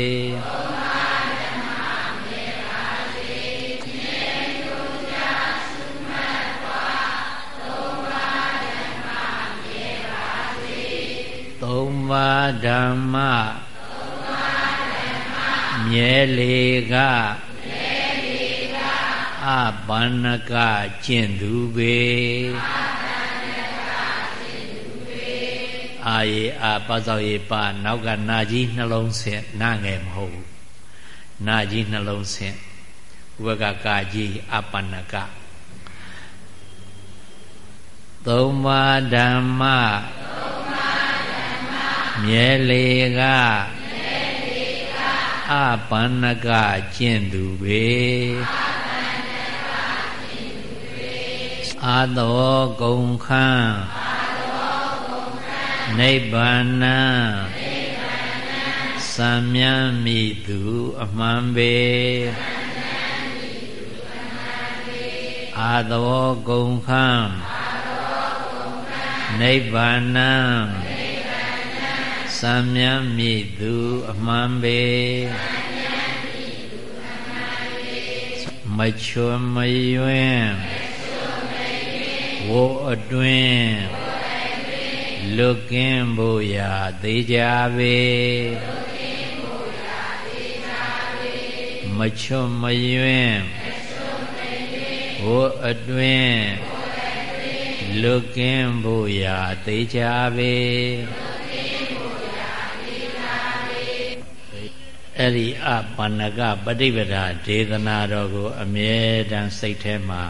S1: သုံးပါးဓမ္မမြဲလေကအပန္နကကျင့်သူပေအာ ယေအာပဇောက်ယေပနောက်ကနာကြီးနှလုံးဆင့်နာငယ်မဟုတ်ဘူးနာကြီးနှလုံးဆင့်ဥပကကာကြီးအပန္နကသုံးပါးဓမ္မမြဲလေကအပန္နကကျင့်သူပေအာသောဂုံခန်း နိဗ္ဗာန်သံမြတ်မိသူအမှန်ပေအာသောဂုံခန်းနိဗ္ဗာန်စံမြတ်မိသူအမှန်ပေမချွမယွင်းဝိုးအတွင်း လွတ်ကင်းဖို့ရာသေးကြပေမချွမယွင်းဝိုးအတွင်းလွတ်ကင်းဖို့ရာသေးကြပေအဲ့ဒီအပါဏကပฏิပဒါဒေသနာတော်ကို အမြဲတမ်းစိတ်ထဲမှာ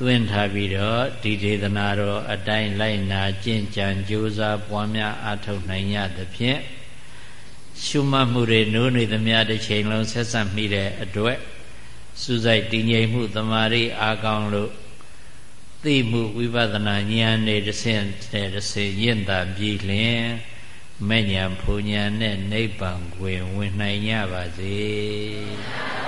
S1: သွင်းထားပြီးတော့ဒီဒေသနာတော်အတိုင်းလိုက်နာကျင့်ကြံကြိုးစားပွားများအားထုတ်နိုင်ရသဖြင့်ရှုမှတ်မှုတွေနိုးနေသမျှတစ်ချိန်လုံးဆက်ဆက်မိတဲ့အတွက်စူးစိုက်တည်ငြိမ်မှုတမာရီအားကောင်းလို့သိမှုဝိပဿနာဉာဏ်နဲ့တစ်ဆင့်နဲ့တစ်ဆင့်ရင့်တာပြီးလျင်မဲ့ညာဖူညာနဲ့နိဗ္ဗာန်ကိုဝင်နိုင်ကြပါစေ။